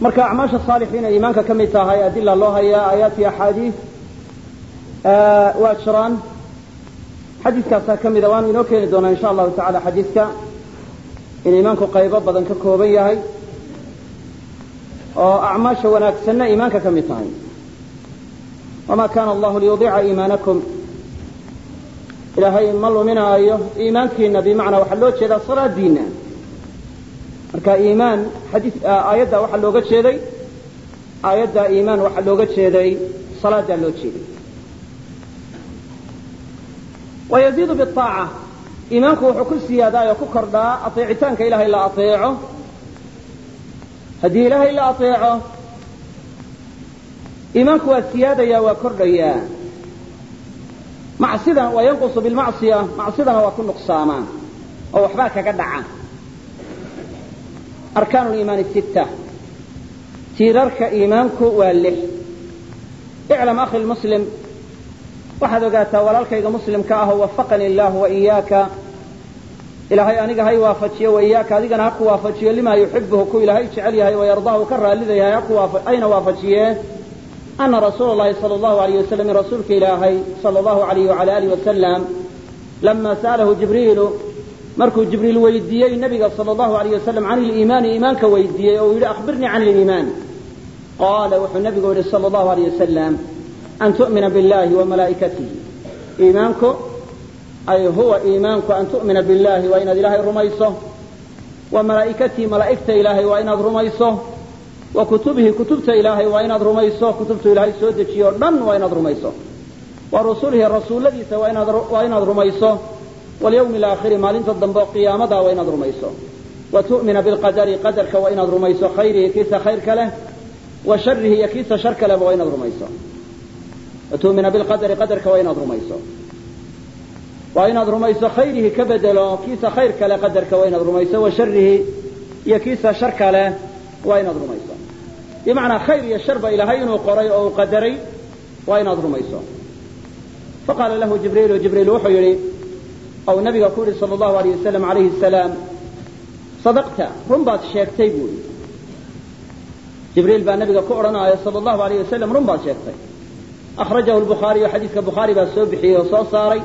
marka acmaasha saalixiina iimaanka ka mid tahay adila loo hayaa aayaat iyo axaadiis waa jiraan. Xadiiskaasaa ka mida waanu inoo keeni doonaa insha allahu tacala xadiiska in iimaanku qaybo badan ka kooban yahay oo acmaasha wanaagsanna iimaanka ka mid tahay. Wama kana allahu liyudiica iimaanakum? Ilaahay ma luminaayo iimaankiina bimacnaa waxaa loo jeedaa salaadiina marka iimaan aayadda waxaa looga jeeday aayadda iimaan waxaa looga jeeday salaadaa loo jeeday. Wayaziidu biaaca iimaanku wuxuu ku siyaadaa oo ku kordhaa ateecitaanka ilaahay la ateeco. Haddii ilaahay la ateeco iimaanku waa siyaadaya waa kordhayaa. Macsidan waa yanqusu bilmacsiya macsidana waa ku nuqsaamaa oo waxbaa kaga dhaca arkaan liimaani sitta tiirarka iimaanku waa lix iclam akhi lmuslim waxaad ogaataa walaalkayga muslimka ah wafaqani illaahu wa iyaaka ilaahay aniga hay waafajiyo wa iyaaka adigana ha ku waafajiyo limaa yuxibuhu ku ilaahay jecel yahay wayardaahu ka raallida yahay hayna waafajiye ana rasuula llahi sala allahu alayh wasalam rasuulka ilaahay sala allahu alayh wala alih wasalam lama sa'alahu jibriilu markuu jibriil weydiiyey nabiga sal allahu alayh wasalam can iliimaani iimaanka weydiiyey oo uu yidhi akhbirnii can iliimaan qaala wuxuu nabigu yidhi sala allahu alayh wasalam an tu'mina billahi wa malaa'ikatihi. Iimaanku ay huwa iimaanku an tu'mina billahi waa inaad ilaahay rumayso. Wa malaa'ikatihi malaa'igta ilaahay waa inaad rumayso. Wa kutubihi kutubta ilaahay waa inaad rumayso. Kutubtu ilaahay soo dejiye o dhan waa inaad rumayso. Wa rusulihi rasuulladiisa waa inaad rumayso walyawmi alaakhiri maalinta dambe oo qiyaamada waa inaad rumayso wa tu'mina bilqadari qadarka waa inaad rumayso khayrihi kiisa khayrka leh wa sharihi iyo kiisa sharka lehba waa inaad rumayso wa tu'mina bilqadari qadarka waa inaad rumayso waa inaad rumayso khayrihi ka bedelo kiisa khayrka leh qadarka waa inaad rumayso wa sharihi iyo kiisa sharka leh waa inaad rumayso bimacnaa khayr iyo sharba ilaahay inuu qoray oo uu qadaray waa inaad rumayso faqaala lahu jibriilu jibriil wuxuu yidhi ou nabiga ku yihi sal allahu alayh wasalam alayhi salaam sadaqta. Run baad sheegtay buu yidhi. Jibriil baa nabiga ku odhanaya sal allahu alayh wasalam run baad sheegtay. Akhrajahu lbukhaariyu xadiiska bukhaari baa soo bixiyey oo soo saaray.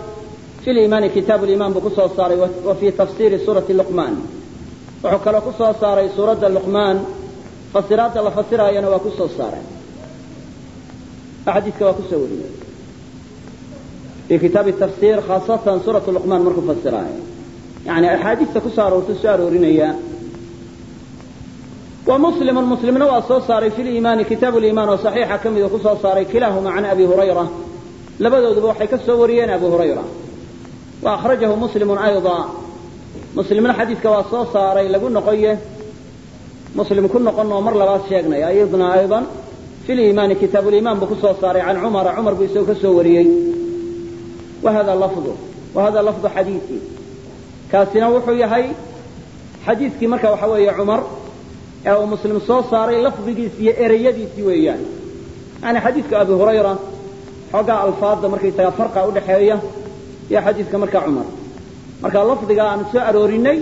Fi liimaani kitaabu liimaan buu ku soo saaray wa fii tafsiiri suurati luqmaan. Wuxuu kaloo ku soo saaray suuradda luqmaan. Fasiraadda la fasiraayana waa ku soo saaray xadiiska waa ku soo wariyey fi kitaabi tafsir khaasatan suurat luqmaan markuu fasiraayo yani axaadiista ku soo aroortu soo aroorinaya wa muslimun muslimna waa soo saaray fi liimaani kitaabu liimaan oo saxiixa ka mida ku soo saaray kilaahuma can abi hurayra labadooduba waxay ka soo wariyeen abu hurayra wa akhrajahu muslimun ayضa muslimna xadiiska waa soo saaray lagu noqoye muslim ku noqon oo mar labaad sheegnay ayadna soo wahada lafdu wahada lafdu xadiisi kaasina wuxuu yahay xadiiskii marka waxa weeye cumar ee uu muslim soo saaray lafdigiisi iyo ereyadiisii weeyaan yani xadiidka abi hurayra xoogaa alfaadda markaysaga farqa udhaxeeya iyo xadiidka marka cumar marka lafdiga aan soo aroorinay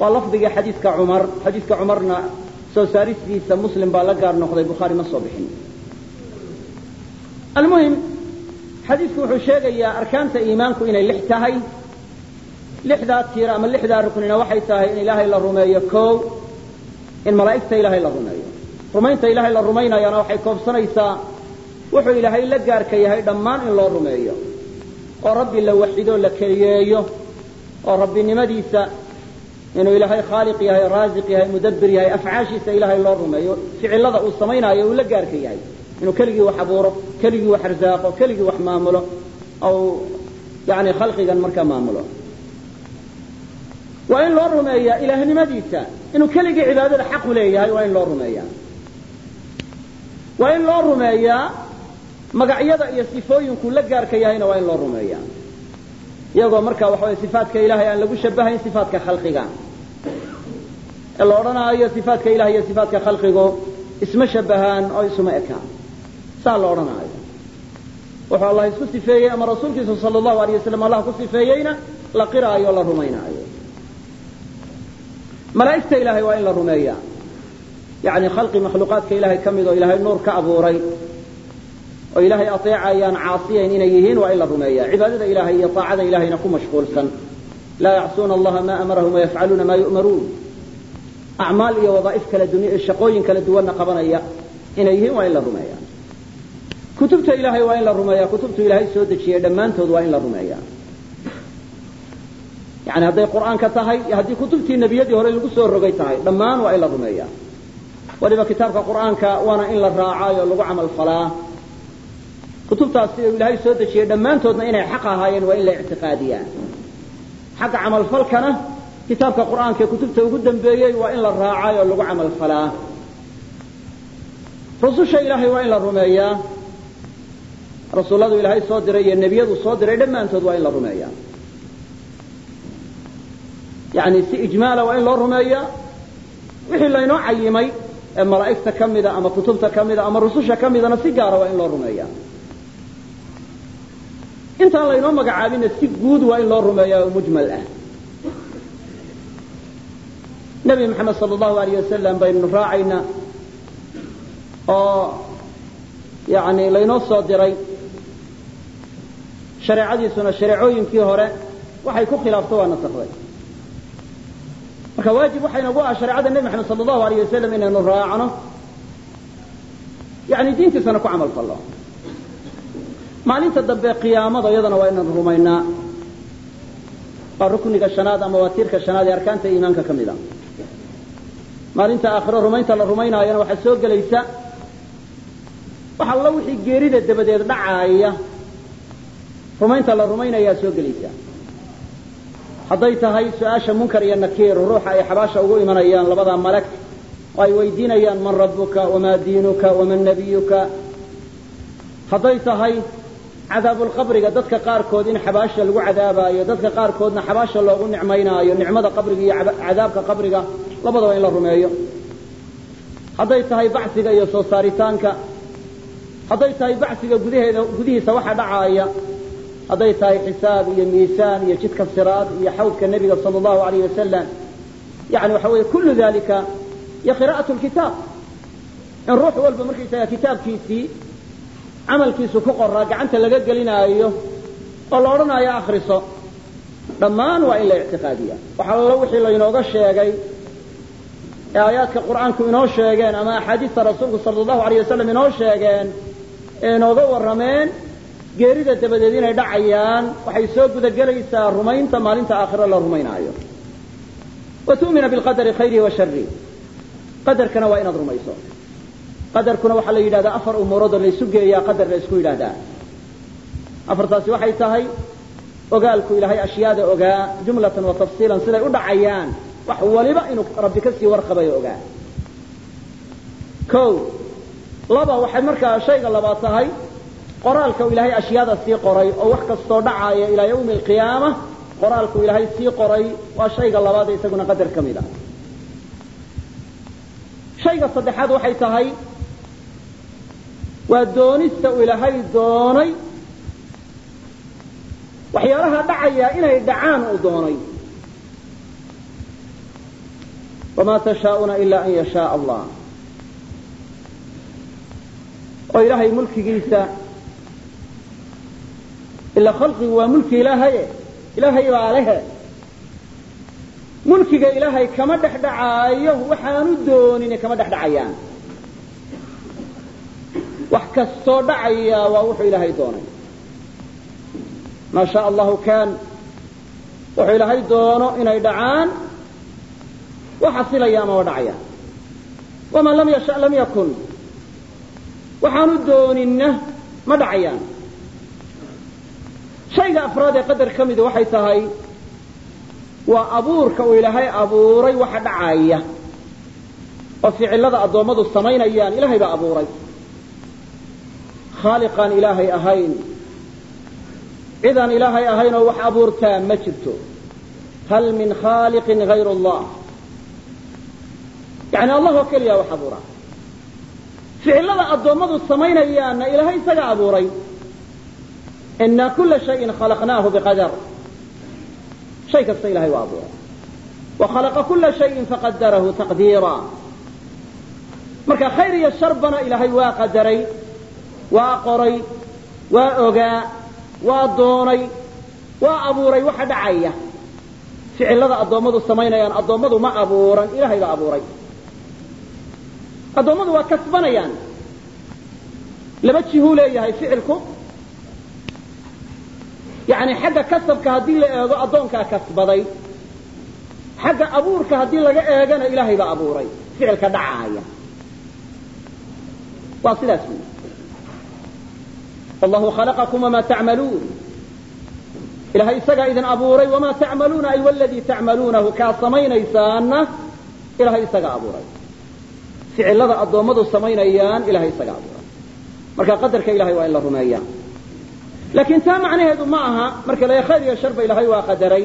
waa lafdigii xadiidka cumar xadiidka cumarna soo saaristiisa muslim baa la gaar noqday bukhaari xadiidku wuxuu sheegayaa arkaanta iimaanku inay lix tahay. Lixdaa tiir ama lixdaa ruknina waxay tahay in ilaahay la rumeeyo kow in malaa'igta ilaahay la rumeeyo. Rumaynta ilaahay la rumaynayana waxay koobsanaysaa wuxuu ilaahay la gaarka yahay dhammaan in loo rumeeyo. Oo rabbi la waxido la keliyeeyo oo rabbinimadiisa inuu ilaahay khaaliq yahay raasiq yahay mudabbir yahay afcaashiisa ilaahay loo rumeeyo ficilada uu samaynaayo uu la gaarka yahay inuu keligii wax abuuro keligii wax arsaaqo keligii wax maamulo ou yani khalqigan markaa maamulo. Waa in loo rumeeyaa ilaahnimadiisa. Inuu keligii cibaadada xaqu leeyahay waa in loo rumeeyaa. Waa in loo rumeeyaa magacyada iyo sifooyinku la gaarka yahayna waa in loo rumeeyaa. Iyagoo markaa waxa way sifaatka ilahay aan lagu shabahayn sifaatka khalqiga. Ee la odhanaayo sifaatka ilahay iyo sifaatka khalqigu isma shabahaan oo isuma ekaan saa la odhanaayo. Wuxuu allah isku sifeeyey ama rasuulkiisu sal allahu alay wasalam allah ku sifeeyeyna la qiraayo la rumaynaayo malaa'igta ilaahay waa in la rumeeyaa. Yani khalqi makhluuqaadka ilaahay ka mid oo ilaahay nuur ka abuuray oo ilaahay ateecayaan caasiyayn inay yihiin waa in la rumeeya cibaadada ilahay iyo taacada ilahayna ku mashquulsan. Laa yacsuuna allaha ma amarahum wayafcaluuna maa yu'maruun. Acmaal iyo wadaaif kala shaqooyin kala duwanna qabanaya. Inay yihiin waa in la rumeeya kutubta ilaahay waa in la rumeeya kutubtu ilaahay soo dejiyey dhammaantood waa in la rumeeya yani hadday qur'aanka tahay iyo haddii kutubtii nebiyadii hore lagu soo rogay tahay dhammaan waa in la rumeeya waliba kitaabka qur'aanka waana in la raacaayo lagu camal falaa. Kutubtaas sida ilaahay soo dejiyey dhammaantoodna inay xaq ahaayeen waa in la ictiqaadiyaa xagga camalfalkana kitaabka qur'aanka ee kutubta ugu dambeeyey waa in la raacaayo lagu camal falaa. Rususha ilaahay waa in la rumeeyaa rasuulladu ilaahay soo diray iyo nebiyadu soo diray dhammaantood waa in la rumeeyaa yani si ijmaala waa in loo rumeeyaa wixii laynoo cayimay ee malaa'igta ka mida ama kutubta ka mida ama rususha ka midana si gaara waa in loo rumeeyaa intaan laynoo magacaabinna si guud waa in loo rumeeyaa oo mujmal ah. Nebi maxamed sala allahu alayh wasalam baynu raacaynaa oo yani laynoo soo diray shareecadiisuna shareecooyinkii hore waxay ku khilaafto waa nasakday. Marka waajib waxaa inagu ah shareecada nebi maxamed sala allahu alayh wasalam inaynu raacno. Yani diintiisana ku camal fallo. Maalinta dambe qiyaamada iyadana waa inaynu rumaynaa. Waa rukniga shanaad ama waa tiirka shanaad ee arkaanta iimaanka ka mid a maalinta aakhiro rumaynta la rumaynaayana waxaa soo gelaysa. Wax alla geerida dabadeed dhacaaya rumaynta la rumaynayaa soo gelaysa hadday tahay su'aasha munkar iyo nakiir ruuxa ay xabaasha ugu imanayaan labadaa malag oo ay weydiinayaan man rabbuka wamaa diinuka waman nabiyuka. hadday tahay cadaabulqabriga dadka qaarkood in xabaasha lagu cadaabaayo dadka qaarkoodna xabaasha loogu nicmaynaayo nicmada qabriga iyo cadaabka qabriga labadaba in la rumeeyo. hadday tahay bacsiga iyo soo saaritaanka hadday tahay bacsiga gudaheeda gudihiisa waxa dhacaaya hadday tahay xisaab iyo miisaan iyo jidka siraad iyo xawdka nebiga sala allahu alayh wasalam yani waxa weeye kullu dalika iyo qiraa'atu lkitaab in ruux walba markaysaga kitaabkiisii camalkiisu ku qoraa gacanta laga gelinaayo oo la odhanaayo akhriso. Dhammaan waa in la ictiqaadiya. Wax allo wixii laynooga sheegay ee aayaadka qur'aanku inoo sheegeen ama axaadiista rasuulku sala allahu alayh wasalam inoo sheegeen ee inooga warrameen geerida dabadeed inay dhacayaan waxay soo gudagelaysaa rumaynta maalinta aakhiro la rumaynaayo. Wa tu'mina bilqadari khayrihi wa sharihi qadarkana waa inaad rumayso. Qadarkuna waxaa la yidhahdaa afar umuuroodoo laysu geeyaa qadar la isku yidhaahdaa afartaasi waxay tahay ogaalku ilaahay ashyaada ogaa jumlatan wa tafsiilan siday u dhacayaan. Wax waliba inuu rabbi ka sii warqabayo ogaa. O laba waxay markaa shayga labaad tahay qoraalka uu ilaahay ashyaada sii qoray oo wax kastoo dhacaaya ilaa yawmi alqiyaama qoraalku ilaahay sii qoray waa shayga labaad ee isaguna qadar ka mid a shayga saddexaad waxay tahay waa doonista uu ilaahay doonay waxyaalaha dhacaya inay dhacaan uu doonay. Wamaa tashaa'una ila an yashaaa allah. Oo ilaahay mulkigiisa ila khalqigu waa mulki ilaahaye. Ilaahay baa lehe mulkiga ilaahay kama dhex dhacaayo waxaanu doonine kama dhex dhacayaan wax kastoo dhacaya waa wuxuu ilaahay doonay. Maa shaa allahu kaan wuxuu ilaahay doono inay dhacaan. Wa xasilaya ama wa dhacayaan waman lam yasha lam yakun. Waxaanu dooninna ma dhacayaan shayga afraad ee qadar ka mida waxay tahay waa abuurka uu ilaahay abuuray waxa dhacaya oo ficilada addoommadu samaynayaan ilaahay baa abuuray. Khaaliqaan ilaahay ahayn cidaan ilaahay ahayn oo wax abuurtaa ma jirto. Hal min khaaliqin hayr allah. Yani allah oo keliya wax abuura. Ficilada addoommadu samaynayaanna ilaahay isaga abuuray ina kula shayin khalaqnaahu biqadar shay kasta ilahay waa abuuray wa khalaqa kula shayin faqadarahu taqdiira marka khayr iyo sharbana ilaahay waa qadaray waa qoray waa ogaa waa doonay waa abuuray waxa dhacaya ficilada addoommadu samaynayaan addoommadu ma abuuran ilaahay baa abuuray addoommadu waa kasbanayaan laba jihuu leeyahay ficilku yani xagga kasabka haddii la eego addoonkaa kasbaday xagga abuurka haddii laga eegana ilaahay baa abuuray ficilka dhacaaya waa sidaas wy wallahu khalaqakum wamaa tacmaluun ilahay isagaa idin abuuray wamaa tacmaluuna ay waladii tacmaluunahu kaa samaynaysaanna ilahay isagaa abuuray. Ficilada addoommadu samaynayaan ilahay isagaa abuuray. Marka qadarka ilahay waa in la rumeeya laakiin taa macnaheedu ma aha marka la khayr iyo sharba ilaahay waa qadaray.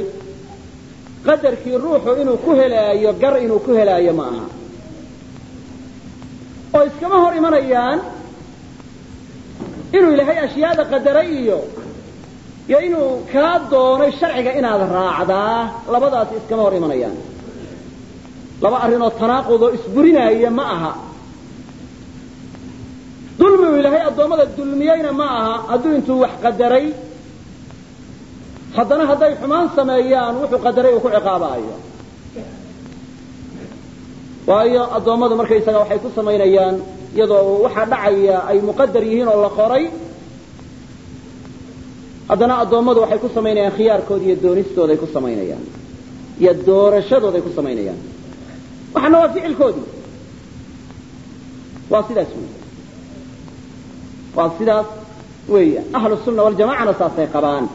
Qadarkii ruuxu inuu ku helaayo gar inuu ku helaayo ma aha. Oo iskama hor imanayaan inuu ilaahay ashyaada qadaray iyo iyo inuu kaa doonay sharciga inaad raacdaa labadaasi iskama hor imanayaan. Laba arrinoo tanaaqudoo isburinaya ma aha dulmigu ilaahay addoommada dulmiyeyna ma aha hadduu intuu wax qadaray haddana hadday xumaan sameeyaan wuxuu qadaray uu ku ciqaabaayo. Waayo addoommadu markaysaga waxay ku samaynayaan iyadoo waxa dhacaya ay muqadar yihiin oo la qoray haddana addoommadu waxay ku samaynayaan khiyaarkooda iyo doonistooday ku samaynayaan iyo doorashadooday ku samaynayaan. Waxana waa ficilkoodii. Waa sidaas wey waa sidaas weey ahlu sunna waljamacana saasay qabaan.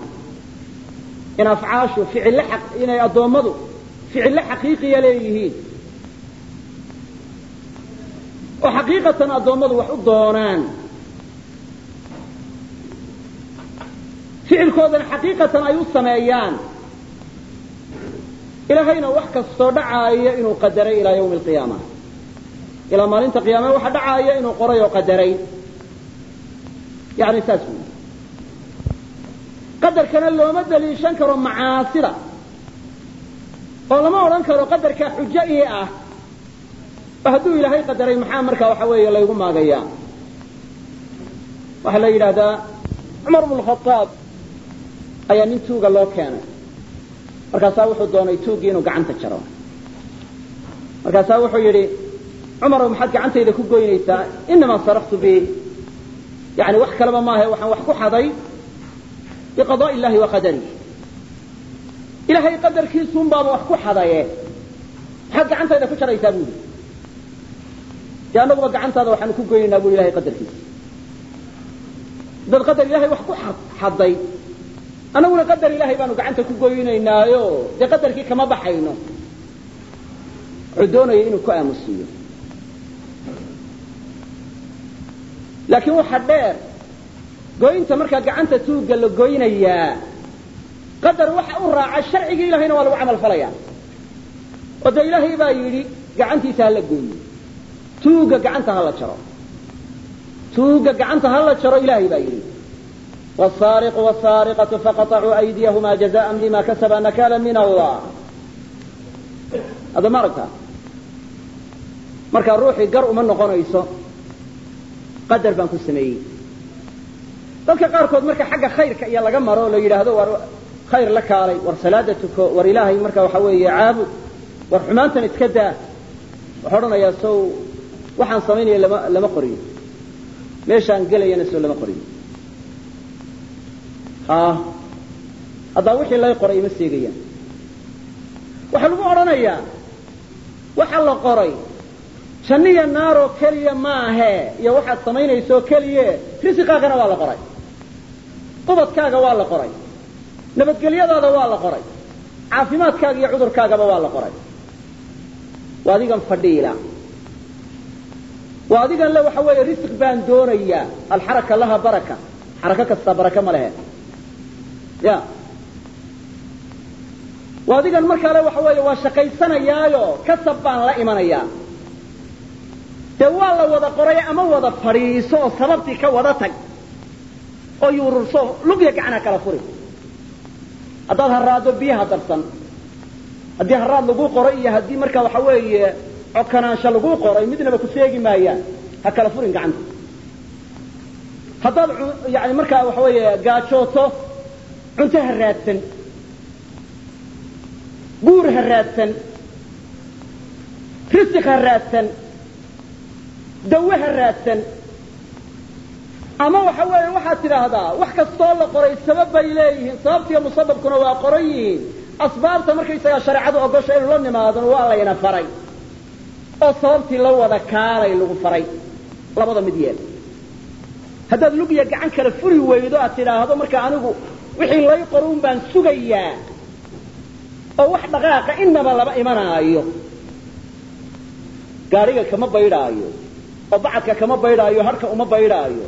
In afcaashu ficille inay addoommadu ficille xaqiiqiya leeyihiin. Oo xaqiiqatan addoommadu wax u doonaan. Ficilkoodana xaqiiqatan ay u sameeyaan. Ilaahayna wax kastoo dhacaaya inuu qadaray ilaa ywmi alqiyaama ilaa maalinta qiyaame waxa dhacaaya inuu qoray oo qadaray yani saas wey qadarkana looma daliishan karo macaasida oo lama odhan karo qadarkaa xujo ii ah hadduu ilaahay qadaray maxaa markaa waxa weeye laygu maagayaa waxaa la yidhaahdaa cumar bnu ayaa nin tuuga loo keenay markaasaa wuxuu doonay tuuggii inuu gacanta jaro markaasaa wuxuu yidhi cumarow maxaad gacantayda ku goynaysaa inamaa saraktu bi yani wax kaleba maahe waxaan wax ku xaday biqadaa illahi wa qadarih ilaahay qadarkiisuun baaba wax ku xadaye maxaad gacantayda ku jaraysaa bu yidhi dee annaguba gacantaada waxaanu ku goynaynaa bu ilahay qadarkiisa dad qadar ilahay wax ku xaday annaguna qadar ilahay baanu gacanta ku goynaynaayo dee qadarkii kama baxayno wuxuu doonaya inuu ku aamusiiyo laakiin waxa dheer goynta markaa gacanta tuugga la goynayaa qadar waxa u raaca sharcigii ilahayna waa lagu camal falaya oo dee ilaahay baa yidhi gacantiisa hala gooyo tuugga gacanta hala jaro. Tuugga gacanta hala jaro ilaahay baa yidhi wsaariqu wsaariqatu faqaطacuu aydiyahuma jazaan bima kasaba nakala min allah. Hadda ma markaa ruuxii gar uma noqonayso qadar baan ku sameeyey. Dadka qaarkood marka xagga khayrka iyo laga maro la yidhaahdo war khayr la kaalay war salaada tuko war ilaahay marka waxa weeye caabud war xumaantan iska daa. Waxaa odhanayaa sow waxaan samaynaya lama lama qoriyo meeshaan gelayana sow lama qoriyo ha haddaa wixii lay qoray ima seegayaan. Waxaa lagu odhanayaa waxa la qoray janniya naaroo keliya maahe iyo waxaad samaynaysoo keliye risiqaagana waa la qoray. Ubadkaaga waa la qoray. Nabadgelyadaada waa la qoray. Caafimaadkaaga iyo cudurkaagaba waa la qoray. Waa adigan fadhiila. Waa adigan le waxa weeye risiq baan doonayaa alxaraka laha baraka. Xarako kastaa baraka ma lehe ya. Waa adigan markaa le waxa weeye waa shaqaysanayaayo kasab baan la imanayaa dee waa la wada qoray ama wada fadhiiso oo sababtii ka wada tag? Oo yuururso lugya gacana kala furi. Haddaad haraado biyaha darsan. Haddii haraad lagu qoro iyo haddii marka waxa weeye cokanaansha laguu qoray midnaba ku seegi maayaan ha kala furin gacanta. Haddaad yani markaa waxa weeye gaajooto cunto ha raadsan. Guur ha raadsan. Risiq ha raadsan dawe ha raadsan. Ama waxa weeye waxaad tidhaahdaa wax kastoo la qoray sabab bay leeyihiin. Sababtiiyo musababkuna waa qoran yihiin. Asbaabta markaysagaa shareecadu ogosha inu la nimaadona waa layna faray. Oo sababtii la wada kaalay lagu faray. Labada mid yeel haddaad lugiya gacan kala furi weydo aad tidhaahdo marka anigu wixii lay qoro un baan sugayaa. Oo wax dhaqaaqa inaba lama imanaayo. Gaadhiga kama baydhaayo oo bacadka kama baydhaayo harka uma baydhaayo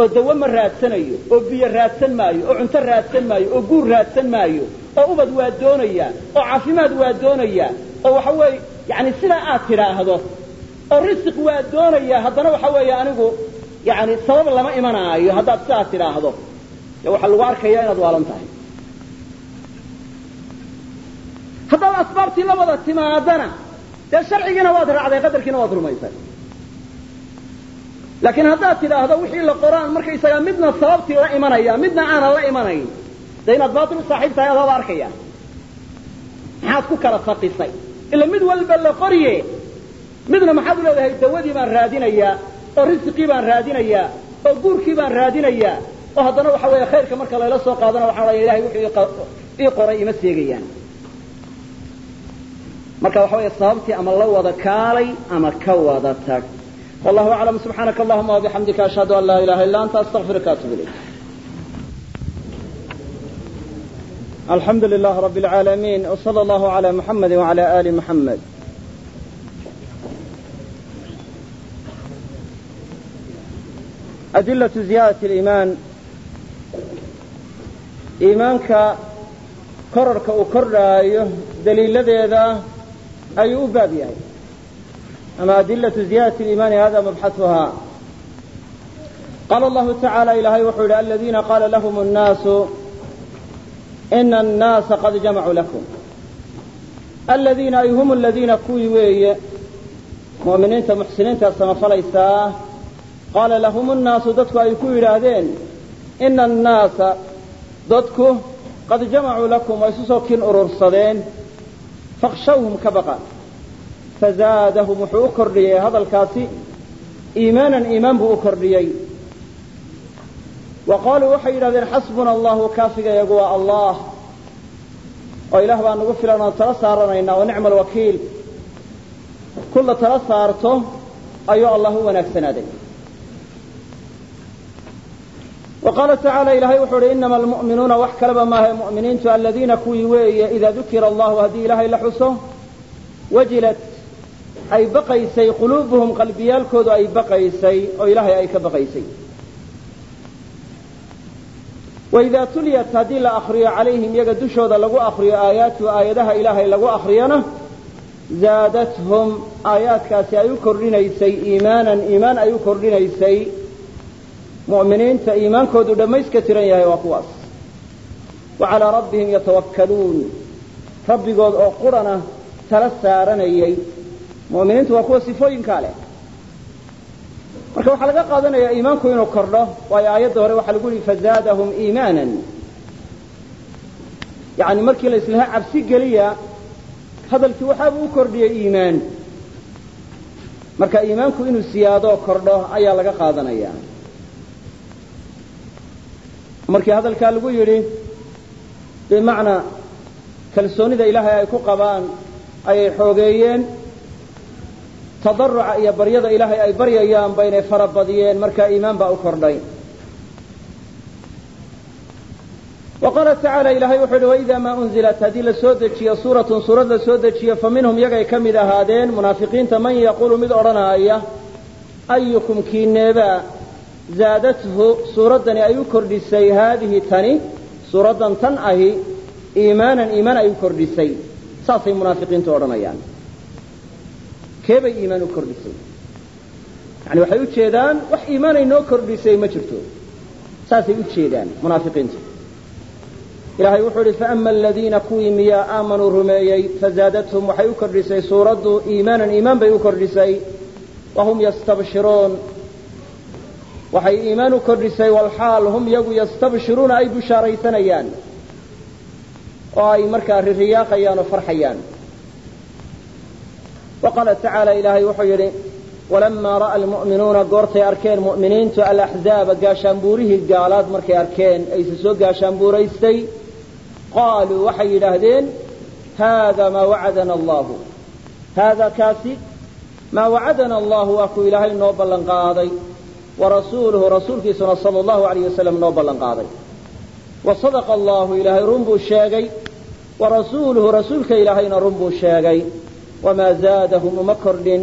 oo dawo ma raadsanayo oo biyo raadsan maayo oo cunto raadsan maayo oo guur raadsan maayo oo ubad waa doonaya oo caafimaad waa doonaya oo waxa weeye yani sidaa aad tidhaahdo oo risiq waa doonaya haddana waxa weeye anigu yani sabab lama imanaayo haddaad sidaa tidhaahdo. De waxaa lagu arkaya inaad waalan tahay. Haddaad asbaabtii la wada timaadana dee sharcigiina waad raacday qadarkiina waad rumaysay laakiin haddaad tidhaahdo wixii la qoraan markaysagaa midna sababtii la imanaya midna aanan la imanayn de inaad baatil u saaxiib tahay adaaba arkaya maxaad ku kala faqisay? Ila mid walba la qorye. Midna maxaad u leedahay dawadii baan raadinayaa oo risiqii baan raadinayaa oo guurkii baan raadinayaa oo haddana waxa weeye khayrka marka layla soo qaadana waxaa laya ilahay wuxuu ii qoray ima seegayaan. Marka waxa weeye sababtii ama la wada kaalay ama ka wada tag wallahu aclam subxaanaka allahuma wabixamdika ashhadu an laa ilaha illa anta astaqfiruka atub ilayk alxamdu lilah rab اlcaalamiin wslى allahu عalى muxamadi wعalى ali muxamed adilaة ziyaadaة اliimaan iimaanka korarka uu kordhaayo daliiladeeda ayuu u baab yahay ama adilatu ziyadati liimaani hada mabxatuha qaala allahu tacaala ilaahay wuxuu yidhi aladiina qaala lahum nnaasu ina annaasa qad jamacuu lakum aladiina ay hum aladiina kuwii weeye mu'miniinta muxsiniinta samafalaysaa qaala lahum nnaasu dadku ay ku yidhaahdeen ina annaasa dadku qad jamacuu lakum waa isu soo kin urursadeen fakhshawhum ka baqa fazaadahum wuxuu u kordhiyey hadalkaasi. Iimaanan iimaan buu u kordhiyey. Wa qaaluu waxay yidhahdeen xasbuna allahu kaafigayagu waa allah. Oo ilaah baa nagu filan oon tala saaranaynaa wa nicma alwakiil kulla tala saarto ayuu allah u wanaagsanaaday wa qaala tacaala ilaahay wuxuu uhi inama almu'minuuna wax kaleba maaha mu'miniintu aladiina kuwii weeye idaa dukira allahu haddii ilaahay la xuso wajilat ay baqaysay quluubuhum qalbiyaalkoodu ay baqaysay oo ilaahay ay ka baqaysay. Waidaa tuliyat haddii la akriyo calayhim iyaga dushooda lagu akriyo aayaatu aayadaha ilaahay lagu akriyana zaadathum aayaadkaasi ay u kordhinaysay iimaanan iimaan ay u kordhinaysay. Mu'miniinta iimaankoodu dhammayska tiran yahay waa kuwaas. Wa calaa rabbihim yatawakkaluun. Rabbigood oo qurana tala saaranayay mu'miniintu waa kuwa sifooyinkaa leh. Marka waxaa laga qaadanayaa iimaanku inuu kordho waayo aayadda hore waxaa lagu yihi fazaadahum iimaanan. Yani markii la cabsi geliya hadalkii waxaabuu u kordhiyey iimaan. Marka iimaanku inuu siyaadoo kordho ayaa laga qaadanaya. Markii hadalkaa lagu yidhi bimacnaa kalsoonida ilaahay ay ku qabaan ayay xoogeeyeen tadaruca iyo baryada ilaahay ay baryayaan baynay farabadiyeen markaa iimaan baa u kordhay. Wa qaala tacaala ilahay wuxuu yihi waidaa maa unzilat? Haddii la dejiyo suuratun suurad la dejiyo fa minhum ka mid ahaadeen munaafiqiinta man yaquulu mid odhanaaya ayukum kiineebaa zaadathu suuraddani ay u kordhisay haadihi tani suuraddan tan ahi iimaanan iimaan ay u kordhisay. Saasay munaafiqiintu odhanayaan keebay iimaan u kordhisay. Yani waxay u jeedaan wax iimaanay noo kordhisay ma jirto. Saasay u jeedaan munaafiqiintu ilahay wuxuu ihi faama aladiina kuwii miyaa aamanuu rumeeyey fazaadathum waxay u kordhisay suuraddu iimaanan iimaan bay u kordhisay wahum yastabshiruun. Waxay iimaan u kordhisay walxaal hum yagu yastabshiruuna ay bushaaraysanayaan. Oo ay markaa ririyaaqayaan oo farxayaan wa qaala tacaala ilaahay wuxuu yidhi walamaa ra'a almu'minuuna goortay arkeen mu'miniintu alaxzaaba gaashaanbuurihii gaalaad markay arkeen ayse soo gaashaanbuuraystay qaaluu waxay yidhaahdeen haada maa wacadana allahu haada kaasi maa wacadana allahu waa kuu ilaahay noo ballan qaaday warasuuluhu rasuulkiisuna sala allahu alayh wasalam noo ballan qaaday wa sadaqa allahu ilaahay run buu sheegay wa rasuuluhu rasuulka ilaahayna run buu sheegay wamaa zaadahum uma kordhin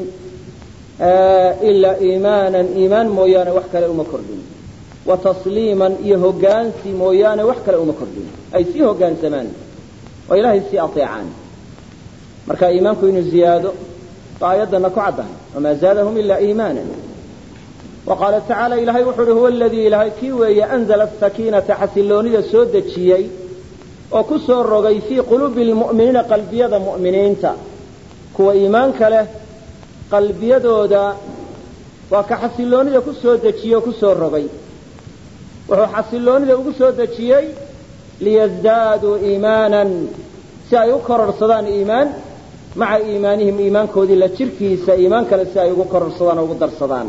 ilaa iimaanan iimaan mooyaane wax kale uma kordhin wa tasliiman iyo hoggaansi mooyaane wax kale uma kordhin ay sii hoggaansamaan oo ilaahay sii ateecaan marka iimaanku inuu ziyaado ba aayaddana ku caddahay wamaa zaadahum ilaa iimaanan wa qaala tacaala ilaahay wuxuu uhi huwa aladii ilaahay kii weeye anzala asakiinata xasilloonida soo dejiyey oo ku soo rogay fii quluubi lmu'miniina qalbiyada mu'miniinta kuwa iimaanka leh qalbiyadooda waa ka xasilloonida ku soo dejiyey oo ku soo rogay. Wuxuu xasilloonida ugu soo dejiyey liyasdaaduu iimaanan. Si ay u kororhsadaan iimaan maca iimaanihim iimaankoodii la jirkiisa iimaan kale si ay ugu kororhsadaan oo ugu darsadaan.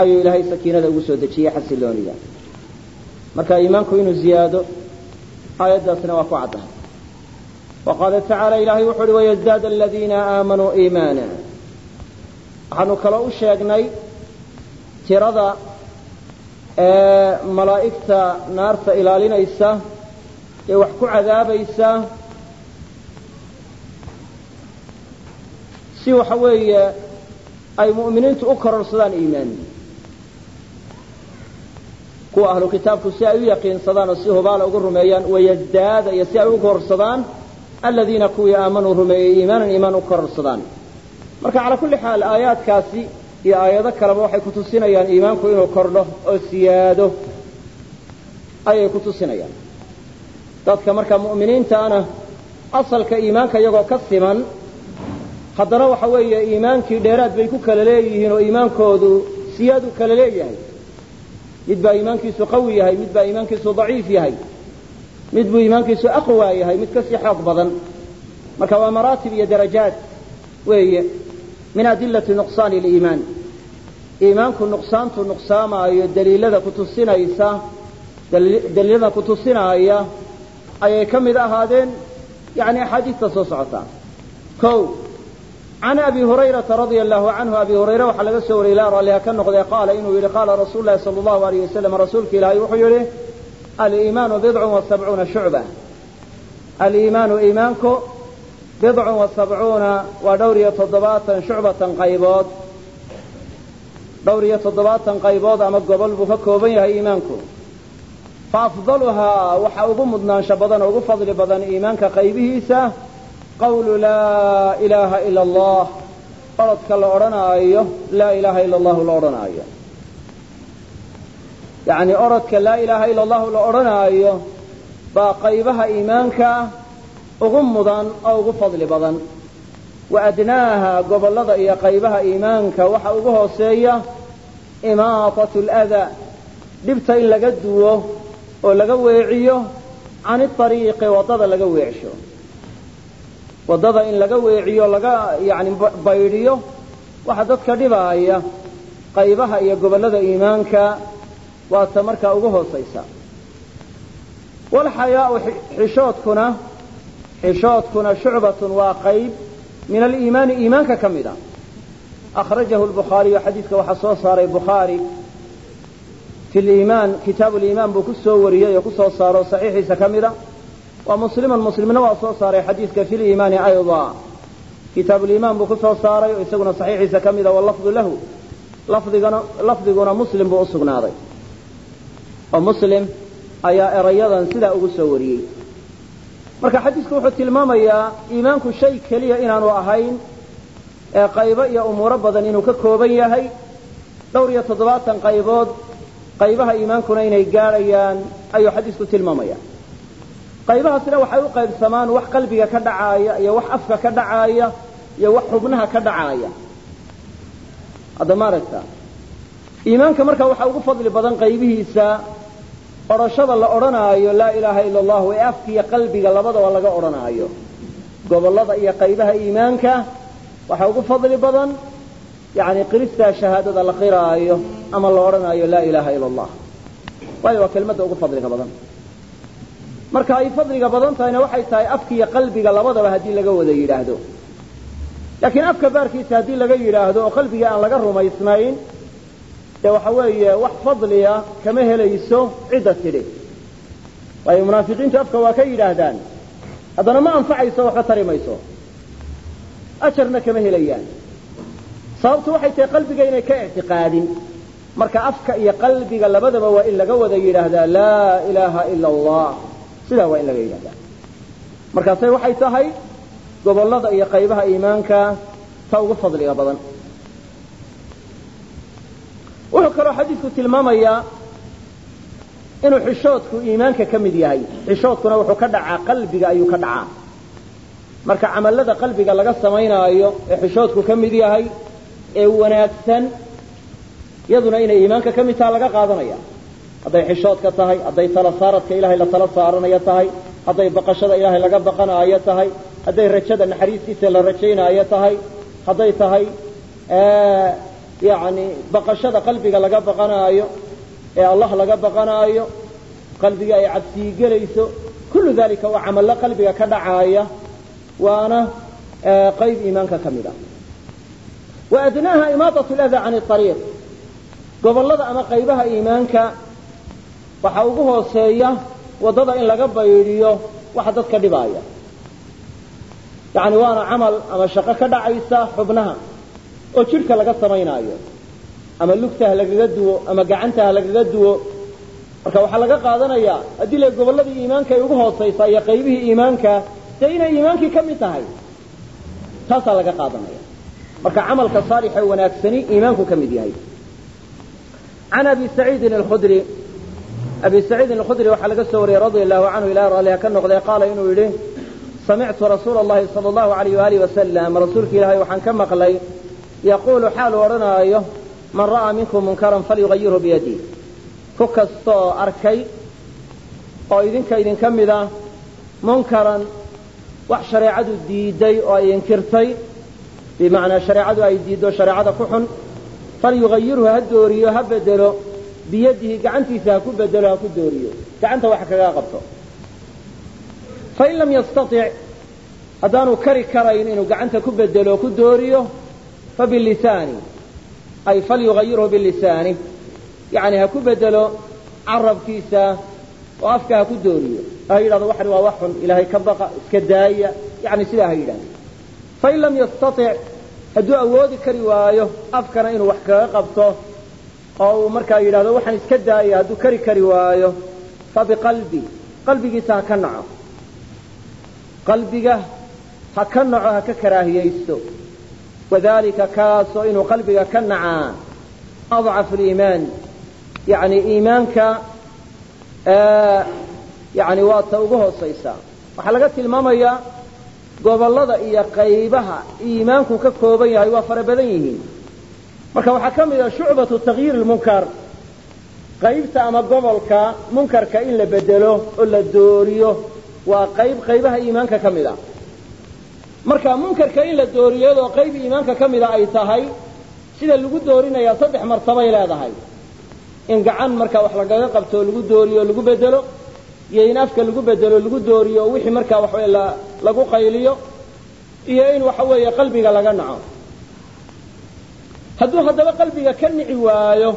Ayuu ilaahay sakiinada ugu soo dejiyey xasilloonida marka iimaanku inuu ziyaado aayaddaasna waa ku caddahay wa qaala tacaala ilaahay wuxu uhi wayasdaad aladiina aamanuu iimaana waxaanu kaloo u sheegnay tirada ee malaa'igta naarta ilaalinaysa ee wax ku cadaabaysa si waxa weeye ay mu'miniintu u kororsadaan iimaan kuwa ahlu kitaabku si ay u yaqiinsadaan oo si hubaala ugu aladiina kuwii aamanuu rumeeyey iimaanan iimaan u kororsadaan. Marka calaa kulli xaal aayaadkaasi iyo aayado kaleba waxay kutusinayaan iimaanku inuu kordho oo siyaado ayay kutusinayaan dadka marka mu'miniintaana asalka iimaanka iyagoo ka siman haddana waxa weeye iimaankii dheeraad bay ku kala leeyihiin oo iimaankoodu siyaadu kala leeyahay. Mid baa iimaankiisu qawi yahay mid baa iimaankiisu daciif yahay mid buu iimaankiisu aqwa yahay mid ka sii xoog badan. Marka waa maraatib iyo darajaad weeye. Min adilati nuqsaani liimaan. Iimaanku nuqsaantu nuqsaamaayo daliilada kutusinaysa daliilada kutusinaaya ayay ka mid ahaadeen yani axaadiista soo socota. O can abi hurayrata radia allahu canhu abi hurayre waxaa laga soo wariyey ilaa raalliha ka noqdee qaala inuu yidhi qaala rasuulu lahi allahu alayh wasalam rasuulka ilaahay wuxuu yidhi aliimaanu bidcun wa sabcuuna shucba aliimaanu iimaanku bidcun wa waa dhowr iyo toddobaatan shucbatan qaybood. Dhowr iyo toddobaatan qaybood ama gobol buu ka kooban yahay iimaanku. Fa afdaluhaa waxa ugu mudnaansho badan oo ugu fadli badan iimaanka qaybihiisa qawlu laa ilaaha ila allah. Orodka la odhanaayo laa ilaaha ila allahu la odhanaayo yacni orodka laa ilaaha ila allahu la odhanaayo baa qaybaha iimaanka ugu mudan oo ugu fadli badan. Wa adnaaha gobollada iyo qaybaha iimaanka waxa ugu hooseeya imaatatu ladaa dhibta in laga duwo oo laga weeciyo can iariiqi waddada laga weecsho. Waddada in laga weeciyo laga yani baydhiyo waxa dadka dhibaaya qaybaha iyo gobollada iimaanka waa ta markaa ugu hoosaysa. Walxayaau xishoodkuna xishoodkuna shucbatun waa qayb min aliimaani iimaanka ka mid a. Akhrajahu lbukhaariyu xadiidka waxaa soo saaray bukhaari fi liimaan kitaabu liimaan buu ku soo wariyey oo ku soo saaro saxiixiisa ka mida waa musliman muslimna waa soo saaray xadiidka fi liimaani ayda. Kitaabuliimaan buu ku soo saaray oo isaguna saxiixiisa ka mida walafdu lahu. Lafdigana muslim buu usugnaaday oo muslim ayaa erayadan sidaa ugu soo wariyey. Marka xadiisku wuxuu tilmaamayaa iimaanku shay keliya inaanu ahayn ee qaybo iyo umuuro badan inuu ka kooban yahay. Dhowr iyo toddobaatan qaybood qaybaha iimaankuna inay gaadhayaan ayuu xadiisku tilmaamaya qaybahaasna waxay u qaybsamaan wax qalbiga ka dhacaaya iyo wax afka ka dhacaaya iyo wax xubnaha ka dhacaaya. Hadda maaragta iimaanka marka waxaa ugu fadli badan qaybihiisa odhashada la odhanaayo laa ilaaha ila allahu ee afkiiyo qalbiga labadaba laga odhanaayo. Gobollada iyo qaybaha iimaanka waxaa ugu fadli badan yani qiristaa shahaadada la qiraayo ama la odhanaayo laa ilaaha ila allah waayo waa kelmadda ugu fadliga badan. Marka ay fadliga badan tahayna waxay tahay afkiiyo qalbiga labadaba haddii laga wada yidhaahdo. Laakiin afka baarkiisa haddii laga yidhaahdo oo qalbiga aan laga rumaysnayn dee waxa weeye wax fadliya kama helayso cidda tidhi. Waayo munaafiqiintu afka waa ka yidhaahdaan haddana ma anfacayso waxba tari mayso ajarna kama helayaan. Sababtu waxay tahay qalbiga inay ka ictiqaadin. Marka afka iyo qalbiga labadaba waa in laga wada yidhaahdaa laa ilaaha ila allah sidaa waa in laga yidhahdaa markaasay waxay tahay gobollada iyo qaybaha iimaanka ta ugu fadliga badan wuxuu kaloo xadiidku tilmaamayaa inuu xishoodku iimaanka ka mid yahay. Xishoodkuna wuxuu ka dhacaa qalbiga ayuu ka dhacaa. Marka camallada qalbiga laga samaynaayo ee xishoodku ka mid yahay ee wanaagsan yaduna inay iimaanka ka mid taha laga qaadanaya. Hadday xishoodka tahay hadday tala saaradka ilaahay la tala saaranaya tahay hadday baqashada ilaahay laga baqanaayo tahay hadday rajada naxariistiisa la rajaynaayo tahay hadday tahay yani baqashada qalbiga laga baqanaayo ee allah laga baqanaayo qalbiga ay cabsiyi gelayso kullu dalika waa camallo qalbiga ka dhacaaya waana qayb iimaanka ka mid ah. Wa adnaaha imaadat lada can ariiq gobollada ama qaybaha iimaanka waxaa ugu hooseeya waddada in laga baydhiyo waxa dadka dhibaaya. Yani waana camal ama shaqo ka dhacaysa xubnaha oo jidhka laga samaynaayo ama lugta lagaga duwo ama gacanta lagaga duwo. Marka waxaa laga qaadanayaa haddii la gobolladii iimaanka ay ugu hoosaysaa iyo qaybihii iimaanka dee inay iimaankii ka mid tahay taasaa laga qaadanaya. Marka camalka saalixa wanaagsani iimaanku ka mid yahay. Can abi saciidin alkhudri abi saciidin alkhudri waxaa laga soo wariyey radia allahu canhu ilaah raalliha ka noqday qaala inuu yidhi samictu rasuula allahi sala allahu alayh waalihi wasalam rasuulka ilaahay waxaan ka maqlay yaquulu xaalu odhanaayo man ra'aa minkum munkaran falyugayirhu biyadih ku kastaoo arkay oo idinka idinka mid ah munkaran wax shareecadu diiday oo ay inkirtay bimacnaa shareecadu ay diiddo shareecada ku xun falyugayirhu ha dooriyo ha bedelo biyadihi gacantiisa ha ku bedelo ha ku dooriyo gacanta wax kagaa qabto fain lam yastatic haddaanu kari karayn inuu gacanta ku bedelo ku dooriyo fabilisaani ay falyugayirhu bilisaani yani ha ku bedelo carabkiisa oo afka ha ku dooriyo ha yidhahdo waxani waa wax xun ilaahay ka baqa iska daaya yani sidaa ha yidhahdo fain lam yastatic hadduu awoodi kari waayo afkana inuu wax kaga qabto oo uu markaa yidhahdo waxaan iska daaya hadduu kari kari waayo fabiqalbi qalbigiisa ha ka naco qalbiga ha ka naco ha ka karaahiyaysto wadalika kaasoo inuu qalbiga ka nacaa adcafu liimaan yani iimaanka yani waa ta ugu hoosaysa waxaa laga tilmaamayaa gobollada iyo qaybaha iimaanku ka kooban yahay waa fara badan yihiin marka waxaa ka mid a shucbatu takyiir lmunkar qaybta ama gobolka munkarka in la bedelo oo la dooriyo waa qayb qaybaha iimaanka ka mid a marka munkarka in la dooriyadoo qayb iimaanka ka mida ay tahay sida lagu doorinayaa saddex martabay leedahay. In gacan markaa wax lagaga qabto lagu dooriyo lagu bedelo iyo in afka lagu bedelo lagu dooriyo oo wixii markaa waxawe lagu qayliyo iyo in waxa weeye qalbiga laga naco. Hadduu haddaba qalbiga ka nici waayo